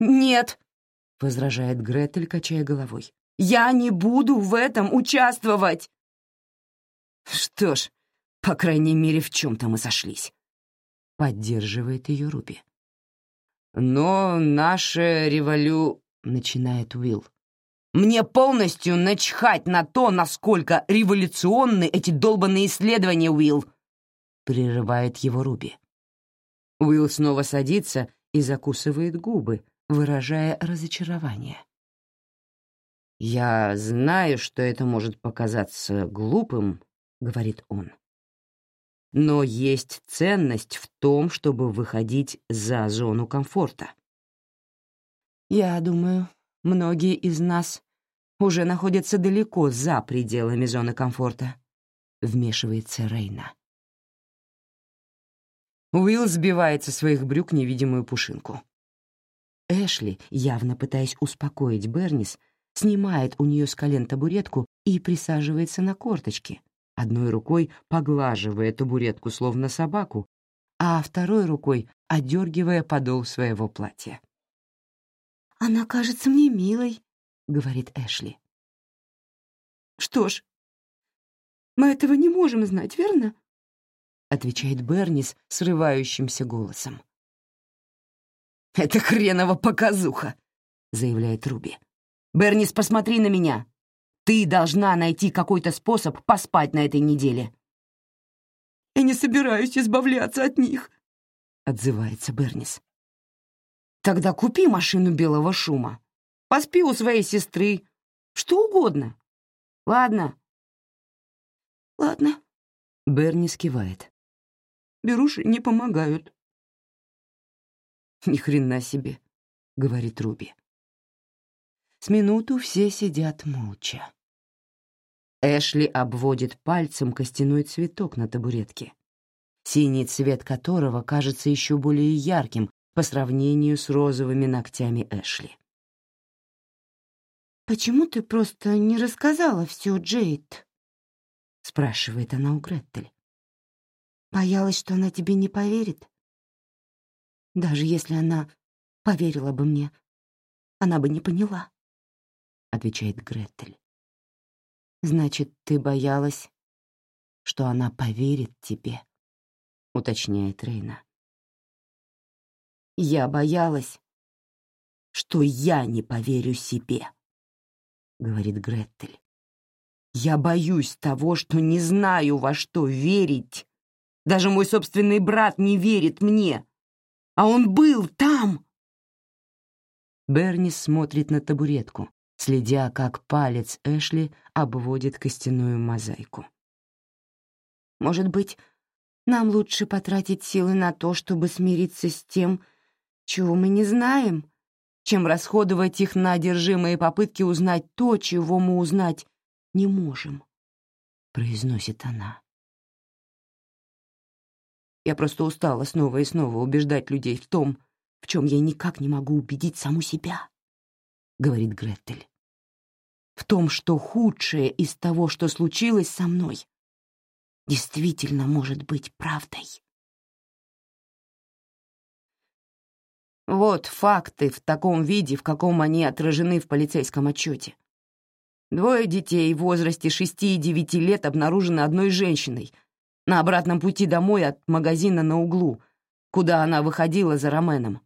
«Нет», — возражает Гретель, качая головой. «Я не буду в этом участвовать!» «Что ж, по крайней мере, в чем-то мы сошлись», — поддерживает ее Руби. «Но наша револю...» — начинает Уилл. «Мне полностью начхать на то, насколько революционны эти долбанные исследования, Уилл!» — прерывает его Руби. Уилл снова садится и закусывает губы, выражая разочарование. «Я знаю, что это может показаться глупым», — говорит он. «Но есть ценность в том, чтобы выходить за зону комфорта». «Я думаю, многие из нас уже находятся далеко за пределами зоны комфорта», — вмешивается Рейна. Уилл сбивает со своих брюк невидимую пушинку. Эшли, явно пытаясь успокоить Бернис, снимает у нее с колен табуретку и присаживается на корточки, одной рукой поглаживая табуретку словно собаку, а второй рукой одергивая подол своего платья. «Она кажется мне милой», — говорит Эшли. «Что ж, мы этого не можем знать, верно?» — отвечает Бернис срывающимся голосом. «Это хренова показуха!» — заявляет Руби. «Бернис, посмотри на меня! Ты должна найти какой-то способ поспать на этой неделе!» «Я не собираюсь избавляться от них!» — отзывается Бернис. «Тогда купи машину белого шума. Поспи у своей сестры. Что угодно. Ладно?» «Ладно», — Бернис кивает беруши не помогают. Ни хрена себе, говорит Руби. С минуту все сидят молча. Эшли обводит пальцем костяной цветок на табуретке, синий цвет которого кажется еще более ярким по сравнению с розовыми ногтями Эшли. «Почему ты просто не рассказала все, Джейд?» — спрашивает она у Греттель. Боялась, что она тебе не поверит? Даже если она поверила бы мне, она бы не поняла, — отвечает Гретель. Значит, ты боялась, что она поверит тебе, — уточняет Рейна. Я боялась, что я не поверю себе, — говорит Гретель. Я боюсь того, что не знаю, во что верить даже мой собственный брат не верит мне. А он был там!» Берни смотрит на табуретку, следя, как палец Эшли обводит костяную мозаику. «Может быть, нам лучше потратить силы на то, чтобы смириться с тем, чего мы не знаем, чем расходовать их на одержимые попытки узнать то, чего мы узнать не можем», — произносит она. Я просто устала снова и снова убеждать людей в том, в чем я никак не могу убедить саму себя, — говорит Гретель. В том, что худшее из того, что случилось со мной, действительно может быть правдой. Вот факты в таком виде, в каком они отражены в полицейском отчете. Двое детей в возрасте 6 и 9 лет обнаружены одной женщиной — на обратном пути домой от магазина на углу, куда она выходила за Роменом.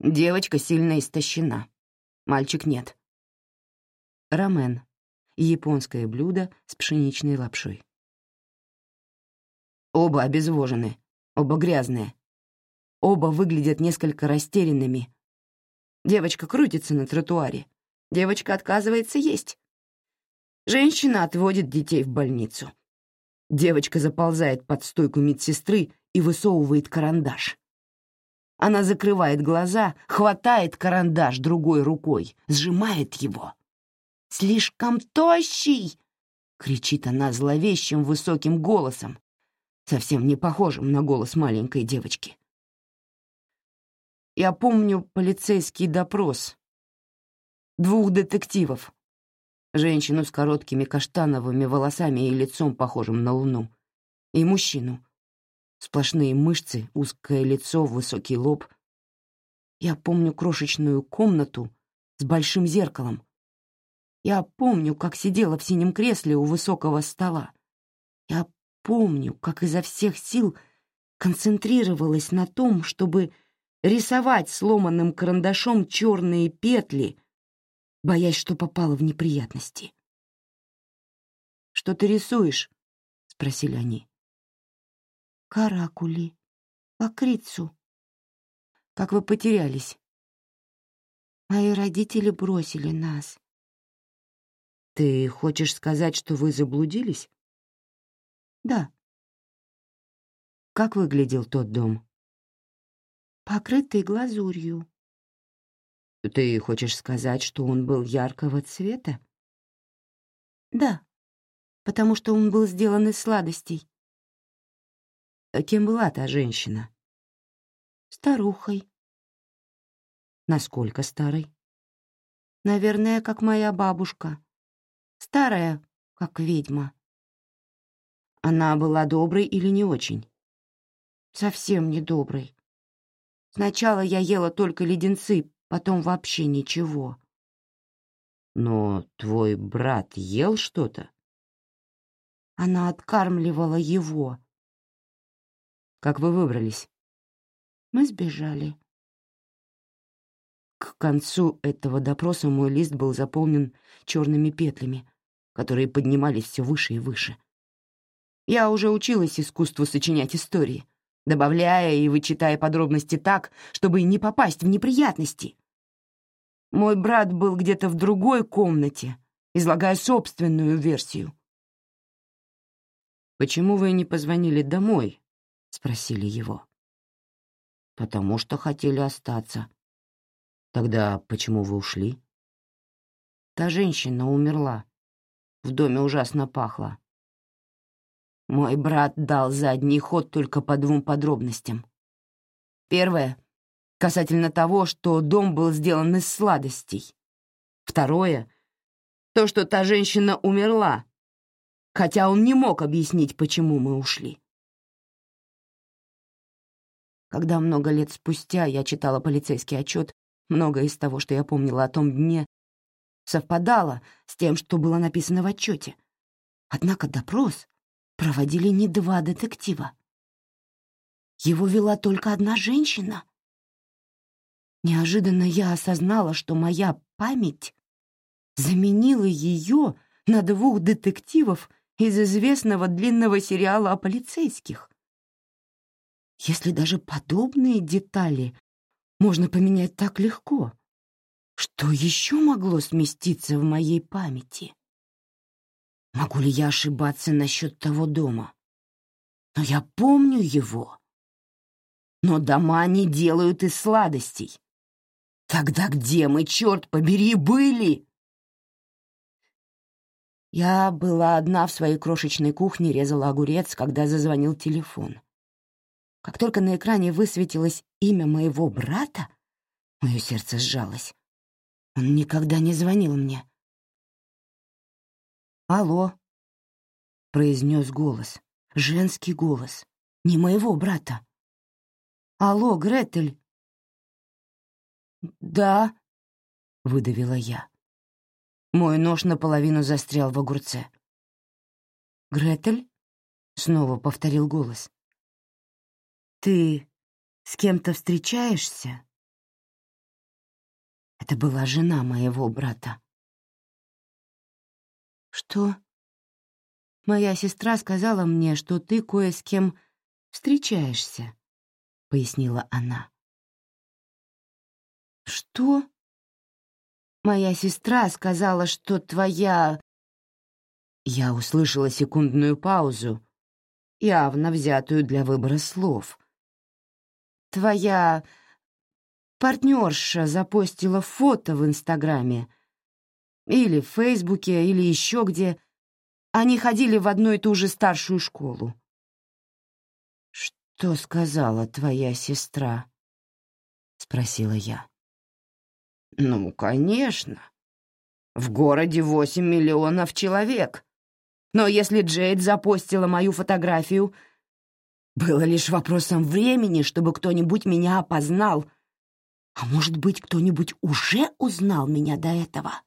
Девочка сильно истощена. Мальчик нет. Ромен — японское блюдо с пшеничной лапшой. Оба обезвожены, оба грязные. Оба выглядят несколько растерянными. Девочка крутится на тротуаре. Девочка отказывается есть. Женщина отводит детей в больницу. Девочка заползает под стойку медсестры и высовывает карандаш. Она закрывает глаза, хватает карандаш другой рукой, сжимает его. «Слишком тощий!» — кричит она зловещим высоким голосом, совсем не похожим на голос маленькой девочки. Я помню полицейский допрос двух детективов, женщину с короткими каштановыми волосами и лицом, похожим на луну, и мужчину. Сплошные мышцы, узкое лицо, высокий лоб. Я помню крошечную комнату с большим зеркалом. Я помню, как сидела в синем кресле у высокого стола. Я помню, как изо всех сил концентрировалась на том, чтобы рисовать сломанным карандашом черные петли боясь, что попала в неприятности. «Что ты рисуешь?» — спросили они. «Каракули, лакрицу». «Как вы потерялись?» «Мои родители бросили нас». «Ты хочешь сказать, что вы заблудились?» «Да». «Как выглядел тот дом?» «Покрытый глазурью». Ты хочешь сказать, что он был яркого цвета? Да, потому что он был сделан из сладостей. А кем была та женщина? Старухой. Насколько старой? Наверное, как моя бабушка. Старая, как ведьма. Она была доброй или не очень? Совсем не доброй. Сначала я ела только леденцы, потом вообще ничего. Но твой брат ел что-то? Она откармливала его. Как вы выбрались? Мы сбежали. К концу этого допроса мой лист был заполнен черными петлями, которые поднимались все выше и выше. Я уже училась искусству сочинять истории, добавляя и вычитая подробности так, чтобы не попасть в неприятности. Мой брат был где-то в другой комнате, излагая собственную версию. «Почему вы не позвонили домой?» — спросили его. «Потому что хотели остаться». «Тогда почему вы ушли?» «Та женщина умерла. В доме ужасно пахло. Мой брат дал задний ход только по двум подробностям. Первое касательно того, что дом был сделан из сладостей. Второе — то, что та женщина умерла, хотя он не мог объяснить, почему мы ушли. Когда много лет спустя я читала полицейский отчет, многое из того, что я помнила о том дне, совпадало с тем, что было написано в отчете. Однако допрос проводили не два детектива. Его вела только одна женщина — Неожиданно я осознала, что моя память заменила ее на двух детективов из известного длинного сериала о полицейских. Если даже подобные детали можно поменять так легко, что еще могло сместиться в моей памяти? Могу ли я ошибаться насчет того дома? Но я помню его. Но дома не делают из сладостей. Тогда где мы, черт побери, были? Я была одна в своей крошечной кухне, резала огурец, когда зазвонил телефон. Как только на экране высветилось имя моего брата, мое сердце сжалось. Он никогда не звонил мне. «Алло», — произнес голос, женский голос, не моего брата. «Алло, Гретель, «Да», — выдавила я. Мой нож наполовину застрял в огурце. «Гретель?» — снова повторил голос. «Ты с кем-то встречаешься?» Это была жена моего брата. «Что?» «Моя сестра сказала мне, что ты кое с кем встречаешься», — пояснила она. «Что?» «Моя сестра сказала, что твоя... Я услышала секундную паузу, явно взятую для выбора слов. «Твоя партнерша запостила фото в Инстаграме или в Фейсбуке, или еще где. Они ходили в одну и ту же старшую школу. «Что сказала твоя сестра?» — спросила я. «Ну, конечно. В городе восемь миллионов человек. Но если Джейд запостила мою фотографию, было лишь вопросом времени, чтобы кто-нибудь меня опознал. А может быть, кто-нибудь уже узнал меня до этого?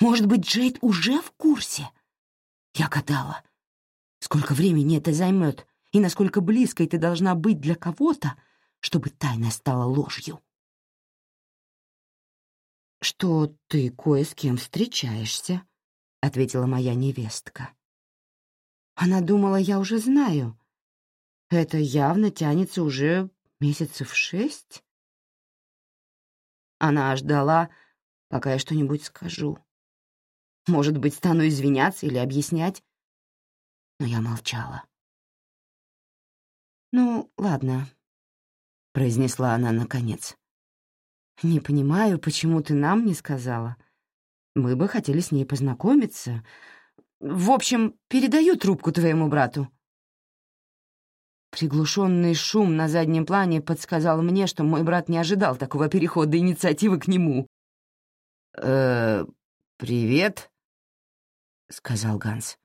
Может быть, Джейд уже в курсе? Я гадала, сколько времени это займет и насколько близкой ты должна быть для кого-то, чтобы тайна стала ложью. «Что ты кое с кем встречаешься», — ответила моя невестка. Она думала, я уже знаю. Это явно тянется уже месяцев шесть. Она ждала, пока я что-нибудь скажу. Может быть, стану извиняться или объяснять. Но я молчала. «Ну, ладно», — произнесла она наконец. «Не понимаю, почему ты нам не сказала. Мы бы хотели с ней познакомиться. В общем, передаю трубку твоему брату». Приглушенный шум на заднем плане подсказал мне, что мой брат не ожидал такого перехода инициативы к нему. «Э, привет», — сказал Ганс.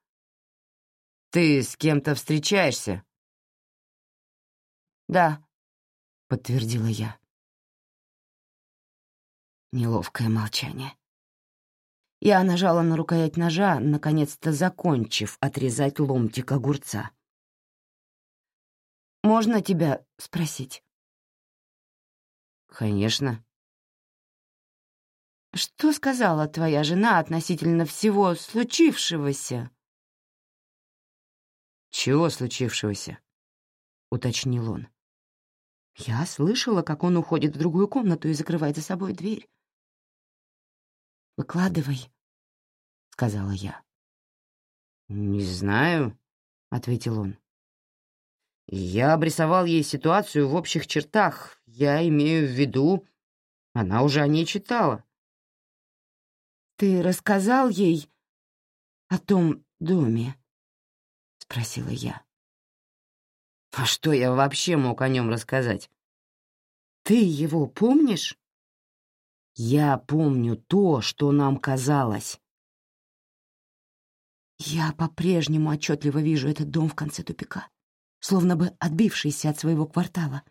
«Ты с кем-то встречаешься?» «Да», — подтвердила я. Неловкое молчание. Я нажала на рукоять ножа, наконец-то закончив отрезать ломтик огурца. «Можно тебя спросить?» «Конечно». «Что сказала твоя жена относительно всего случившегося?» «Чего случившегося?» — уточнил он. Я слышала, как он уходит в другую комнату и закрывает за собой дверь. «Выкладывай», — сказала я. «Не знаю», — ответил он. «Я обрисовал ей ситуацию в общих чертах. Я имею в виду, она уже о ней читала». «Ты рассказал ей о том доме?» — спросила я. «А что я вообще мог о нем рассказать?» «Ты его помнишь?» Я помню то, что нам казалось. Я по-прежнему отчетливо вижу этот дом в конце тупика, словно бы отбившийся от своего квартала.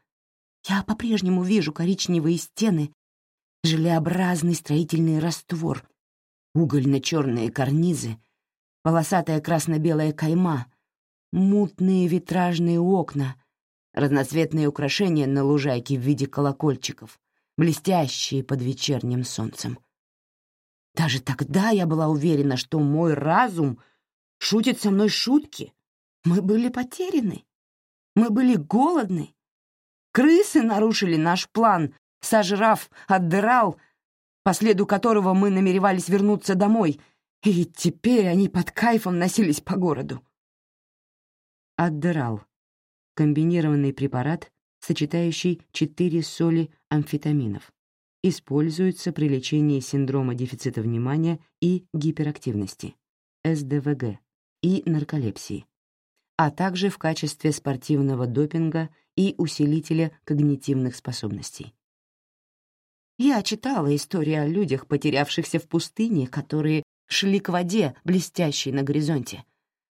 Я по-прежнему вижу коричневые стены, желеобразный строительный раствор, угольно-черные карнизы, полосатая красно-белая кайма, мутные витражные окна, разноцветные украшения на лужайке в виде колокольчиков, блестящие под вечерним солнцем. Даже тогда я была уверена, что мой разум шутит со мной шутки. Мы были потеряны. Мы были голодны. Крысы нарушили наш план, сожрав отдырал, по следу которого мы намеревались вернуться домой, и теперь они под кайфом носились по городу. Аддерал — комбинированный препарат, сочетающий четыре соли амфетаминов, используется при лечении синдрома дефицита внимания и гиперактивности, СДВГ, и нарколепсии, а также в качестве спортивного допинга и усилителя когнитивных способностей. Я читала истории о людях, потерявшихся в пустыне, которые шли к воде, блестящей на горизонте.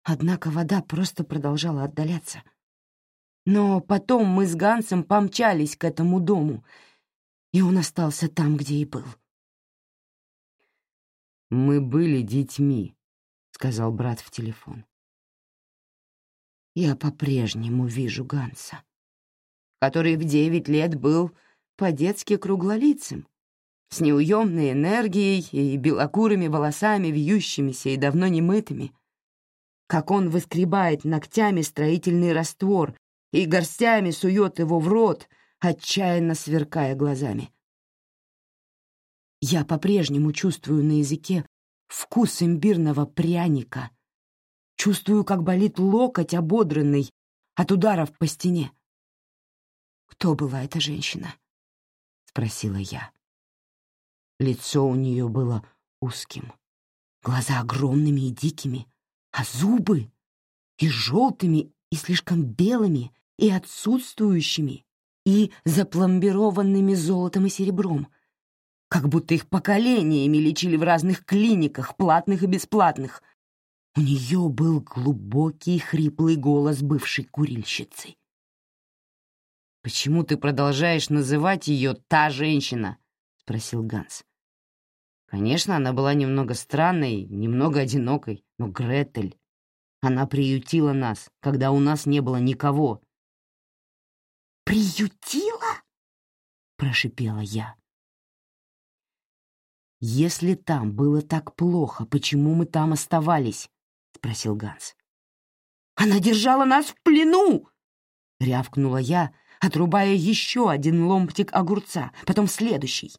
Однако вода просто продолжала отдаляться — но потом мы с Гансом помчались к этому дому, и он остался там, где и был. «Мы были детьми», — сказал брат в телефон. Я по-прежнему вижу Ганса, который в девять лет был по-детски круглолицым, с неуемной энергией и белокурыми волосами, вьющимися и давно немытыми, как он выскребает ногтями строительный раствор и горстями сует его в рот, отчаянно сверкая глазами. Я по-прежнему чувствую на языке вкус имбирного пряника Чувствую, как болит локоть, ободранный от ударов по стене. «Кто была эта женщина?» — спросила я. Лицо у нее было узким, глаза огромными и дикими, а зубы и желтыми, и слишком белыми, и отсутствующими, и запломбированными золотом и серебром, как будто их поколениями лечили в разных клиниках, платных и бесплатных. У нее был глубокий хриплый голос бывшей курильщицы. «Почему ты продолжаешь называть ее «та женщина»?» — спросил Ганс. Конечно, она была немного странной, немного одинокой, но Гретель... Она приютила нас, когда у нас не было никого. «Приютила?» — прошипела я. «Если там было так плохо, почему мы там оставались?» — спросил Ганс. «Она держала нас в плену!» — рявкнула я, отрубая еще один ломтик огурца, потом следующий.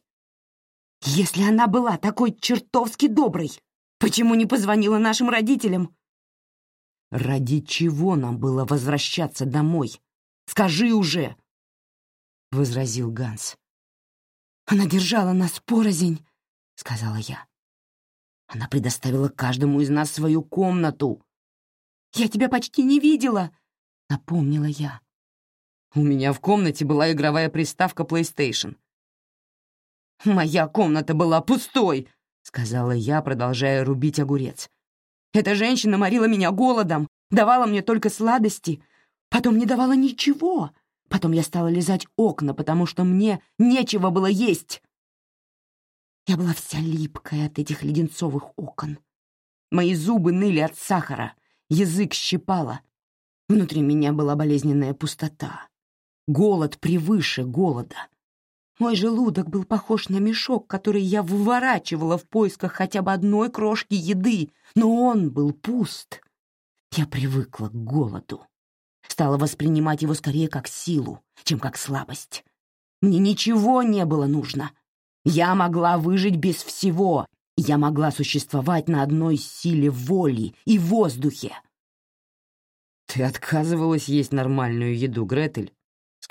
Если она была такой чертовски доброй, почему не позвонила нашим родителям? Ради чего нам было возвращаться домой? Скажи уже, — возразил Ганс. Она держала нас порознь, — сказала я. Она предоставила каждому из нас свою комнату. Я тебя почти не видела, — напомнила я. У меня в комнате была игровая приставка PlayStation. «Моя комната была пустой», — сказала я, продолжая рубить огурец. «Эта женщина морила меня голодом, давала мне только сладости, потом не давала ничего. Потом я стала лизать окна, потому что мне нечего было есть». Я была вся липкая от этих леденцовых окон. Мои зубы ныли от сахара, язык щипало. Внутри меня была болезненная пустота. Голод превыше голода. Мой желудок был похож на мешок, который я выворачивала в поисках хотя бы одной крошки еды, но он был пуст. Я привыкла к голоду. Стала воспринимать его скорее как силу, чем как слабость. Мне ничего не было нужно. Я могла выжить без всего. Я могла существовать на одной силе воли и воздухе. «Ты отказывалась есть нормальную еду, Гретель», —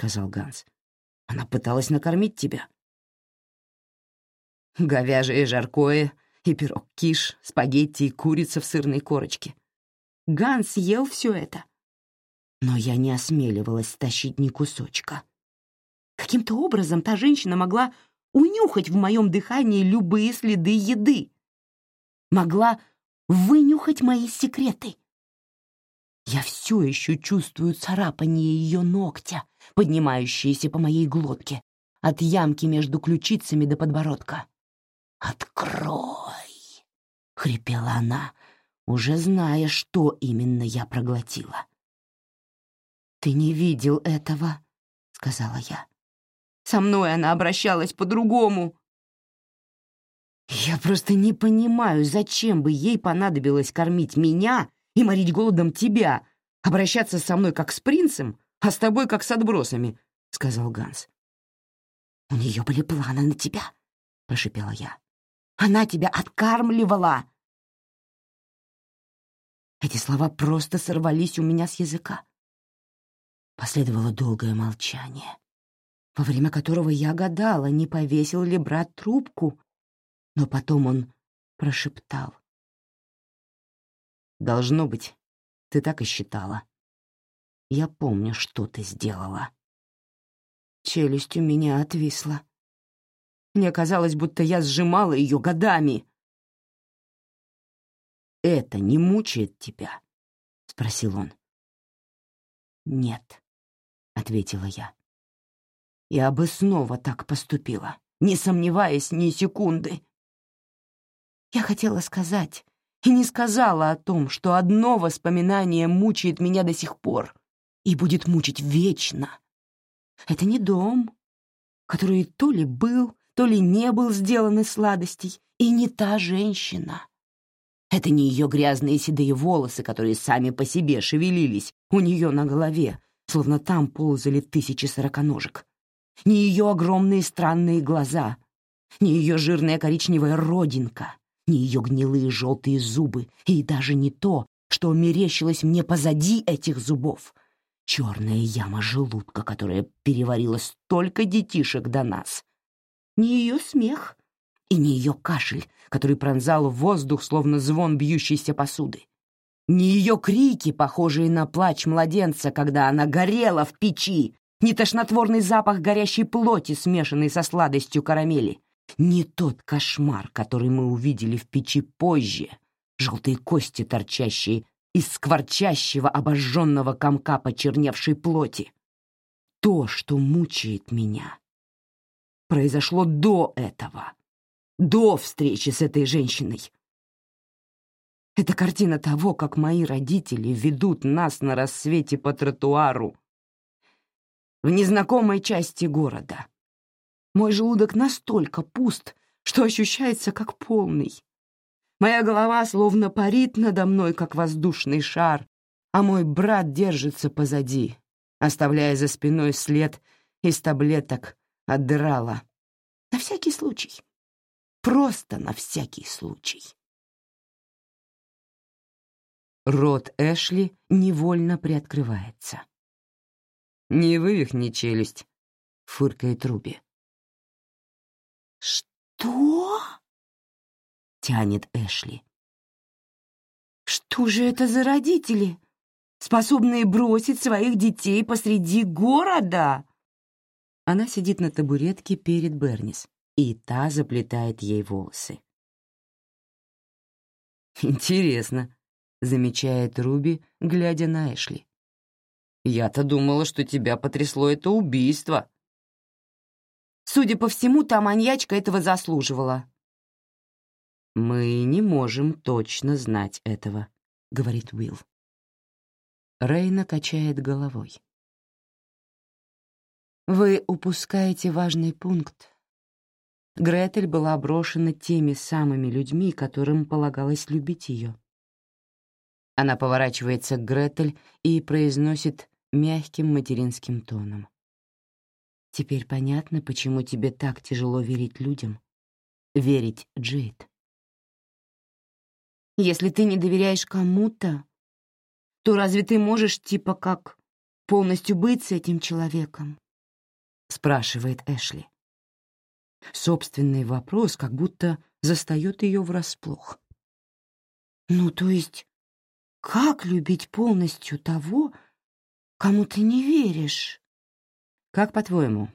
сказал Ганс. Она пыталась накормить тебя. Говяжье жаркое и пирог киш, спагетти и курица в сырной корочке. Ганс ел все это. Но я не осмеливалась тащить ни кусочка. Каким-то образом та женщина могла унюхать в моем дыхании любые следы еды. Могла вынюхать мои секреты. Я все еще чувствую царапание ее ногтя, поднимающееся по моей глотке, от ямки между ключицами до подбородка. «Открой!» — хрипела она, уже зная, что именно я проглотила. «Ты не видел этого», — сказала я. «Со мной она обращалась по-другому». «Я просто не понимаю, зачем бы ей понадобилось кормить меня и морить голодом тебя, обращаться со мной как с принцем, а с тобой как с отбросами», — сказал Ганс. «У нее были планы на тебя», — прошипела я. «Она тебя откармливала!» Эти слова просто сорвались у меня с языка. Последовало долгое молчание, во время которого я гадала, не повесил ли брат трубку, но потом он прошептал. Должно быть, ты так и считала. Я помню, что ты сделала. Челюсть у меня отвисла. Мне казалось, будто я сжимала ее годами. «Это не мучает тебя?» — спросил он. «Нет», — ответила я. «Я бы снова так поступила, не сомневаясь ни секунды». Я хотела сказать, и не сказала о том, что одно воспоминание мучает меня до сих пор и будет мучить вечно. Это не дом, который то ли был, то ли не был сделан из сладостей, и не та женщина. Это не ее грязные седые волосы, которые сами по себе шевелились у нее на голове, словно там ползали тысячи сороконожек. Не ее огромные странные глаза, не ее жирная коричневая родинка, ни ее гнилые желтые зубы, и даже не то, что мерещилось мне позади этих зубов. Черная яма желудка, которая переварила столько детишек до нас. Не ее смех и не ее кашель, который пронзал воздух, словно звон бьющейся посуды. Не ее крики, похожие на плач младенца, когда она горела в печи, не тошнотворный запах горящей плоти, смешанный со сладостью карамели, не тот кошмар, который мы увидели в печи позже, желтые кости, торчащие из скворчащего обожженного комка почерневшей плоти. То, что мучает меня, произошло до этого, до встречи с этой женщиной. Это картина того, как мои родители ведут нас на рассвете по тротуару в незнакомой части города. Мой желудок настолько пуст, что ощущается как полный. Моя голова словно парит надо мной, как воздушный шар, а мой брат держится позади, оставляя за спиной след из таблеток от драла. На всякий случай. Просто на всякий случай. Рот Эшли невольно приоткрывается. «Не вывихни челюсть», — фыркает Руби. «Что?» — тянет Эшли. «Что же это за родители, способные бросить своих детей посреди города?» Она сидит на табуретке перед Бернис, и та заплетает ей волосы. «Интересно», — замечает Руби, глядя на Эшли. «Я-то думала, что тебя потрясло это убийство». Судя по всему, та маньячка этого заслуживала. «Мы не можем точно знать этого», — говорит Уилл. Рейна качает головой. «Вы упускаете важный пункт. Гретель была брошена теми самыми людьми, которым полагалось любить ее. Она поворачивается к Гретель и произносит мягким материнским тоном. «Теперь понятно, почему тебе так тяжело верить людям, верить Джейд. Если ты не доверяешь кому-то, то разве ты можешь типа как полностью быть с этим человеком?» — спрашивает Эшли. Собственный вопрос как будто застает ее врасплох. «Ну, то есть как любить полностью того, кому ты не веришь? Как по-твоему,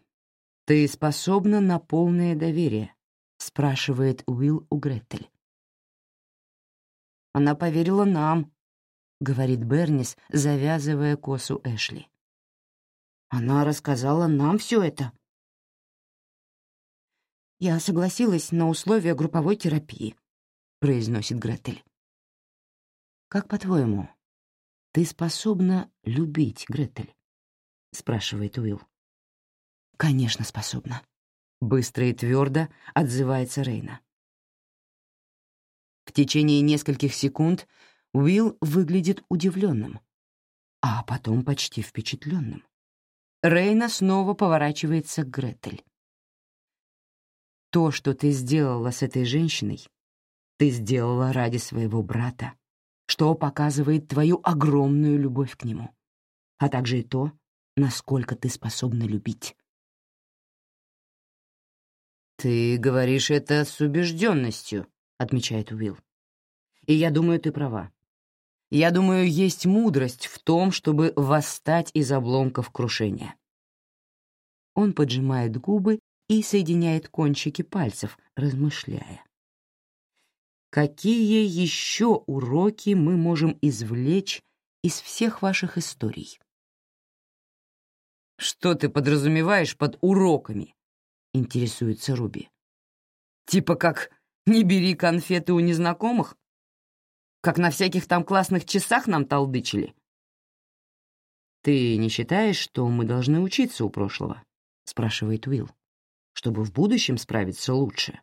ты способна на полное доверие? спрашивает Уилл у Гретель. Она поверила нам, говорит Бернис, завязывая косу Эшли. Она рассказала нам все это. Я согласилась на условия групповой терапии, произносит Гретель. «Как по-твоему, ты способна любить Гретель?» — спрашивает Уилл. «Конечно, способна», — быстро и твердо отзывается Рейна. В течение нескольких секунд Уилл выглядит удивленным, а потом почти впечатленным. Рейна снова поворачивается к Гретель. «То, что ты сделала с этой женщиной, ты сделала ради своего брата что показывает твою огромную любовь к нему, а также и то, насколько ты способна любить. «Ты говоришь это с убежденностью», — отмечает Уилл. «И я думаю, ты права. Я думаю, есть мудрость в том, чтобы восстать из обломков крушения». Он поджимает губы и соединяет кончики пальцев, размышляя. Какие еще уроки мы извлечь извлечь из всех ваших историй? «Что ты подразумеваешь под уроками?» — интересуется Руби. «Типа как «не бери конфеты у незнакомых»? Как на всяких там классных часах нам толдычили?» «Ты не считаешь, что мы должны учиться у прошлого?» — спрашивает Уилл. «Чтобы в будущем справиться лучше».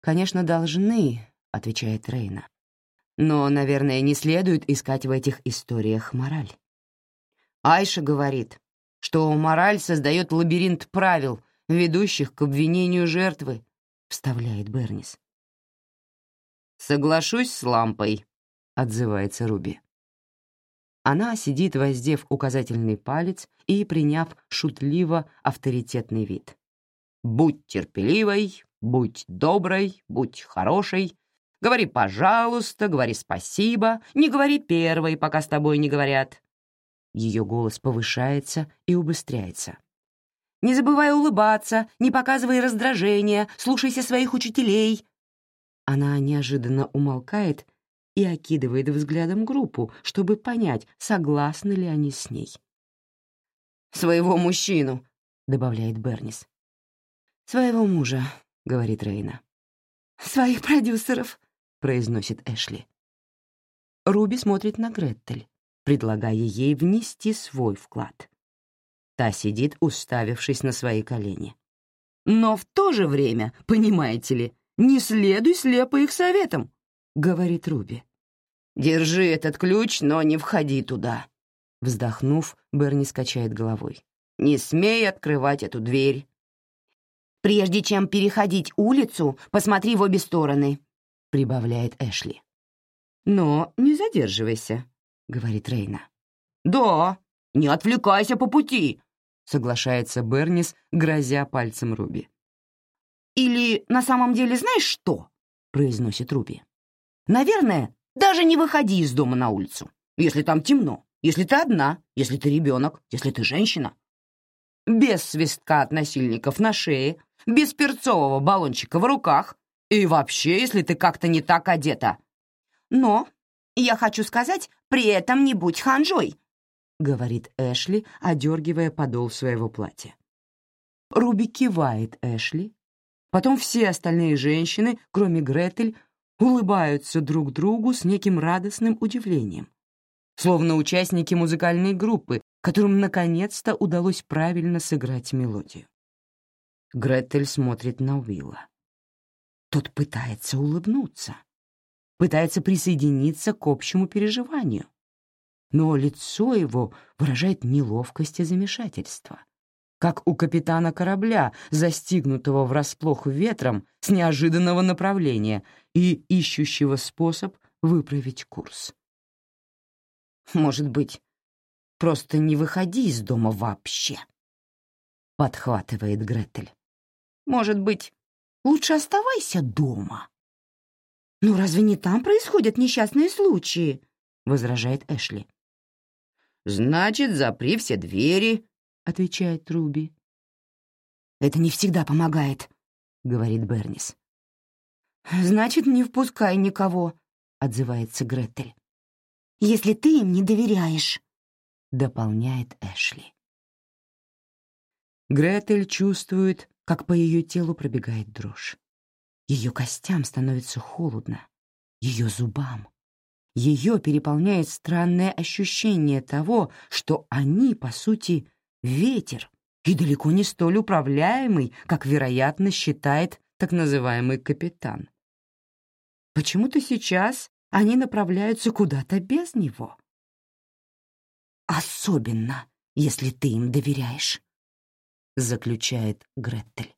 «Конечно, должны», — отвечает Рейна. «Но, наверное, не следует искать в этих историях мораль». Айша говорит, что мораль создает лабиринт правил, ведущих к обвинению жертвы, — вставляет Бернис. «Соглашусь с лампой», — отзывается Руби. Она сидит, воздев указательный палец и приняв шутливо авторитетный вид. «Будь терпеливой, будь доброй, будь хорошей. Говори «пожалуйста», говори «спасибо», не говори первой, пока с тобой не говорят». Ее голос повышается и убыстряется. «Не забывай улыбаться, не показывай раздражения, слушайся своих учителей». Она неожиданно умолкает и окидывает взглядом группу, чтобы понять, согласны ли они с ней. «Своего мужчину», — добавляет Бернис. «Своего мужа», — говорит Рейна. «Своих продюсеров», — произносит Эшли. Руби смотрит на Греттель, предлагая ей внести свой вклад. Та сидит, уставившись на свои колени. «Но в то же время, понимаете ли, не следуй слепо их советам», — говорит Руби. «Держи этот ключ, но не входи туда». Вздохнув, Берни скачает головой. «Не смей открывать эту дверь». «Прежде чем переходить улицу, посмотри в обе стороны», — прибавляет Эшли. «Но не задерживайся», — говорит Рейна. «Да, не отвлекайся по пути», — соглашается Бернис, грозя пальцем Руби. «Или на самом деле знаешь что?» — произносит Руби. «Наверное, даже не выходи из дома на улицу, если там темно, если ты одна, если ты ребенок, если ты женщина. Без свистка от насильников на шее, без перцового баллончика в руках, и вообще, если ты как-то не так одета. Но, я хочу сказать, при этом не будь ханжой, говорит Эшли, одергивая подол своего платья. Руби кивает Эшли. Потом все остальные женщины, кроме Гретель, улыбаются друг другу с неким радостным удивлением. Словно участники музыкальной группы, которым наконец-то удалось правильно сыграть мелодию. Гретель смотрит на Уилла. Тот пытается улыбнуться, пытается присоединиться к общему переживанию. Но лицо его выражает неловкость и замешательство, как у капитана корабля, застигнутого врасплох ветром с неожиданного направления и ищущего способ выправить курс. «Может быть, просто не выходи из дома вообще?» — подхватывает Гретель. «Может быть, Лучше оставайся дома». «Ну разве не там происходят несчастные случаи?» — возражает Эшли. «Значит, запри все двери», — отвечает Руби. «Это не всегда помогает», — говорит Бернис. «Значит, не впускай никого», — отзывается Гретель. «Если ты им не доверяешь», — дополняет Эшли. Гретель чувствует, как по ее телу пробегает дрожь. Ее костям становится холодно, ее зубам. Ее переполняет странное ощущение того, что они, по сути, ветер, и далеко не столь управляемый, как, вероятно, считает так называемый капитан. Почему-то сейчас они направляются куда-то без него. Особенно, если ты им доверяешь заключает Гретель.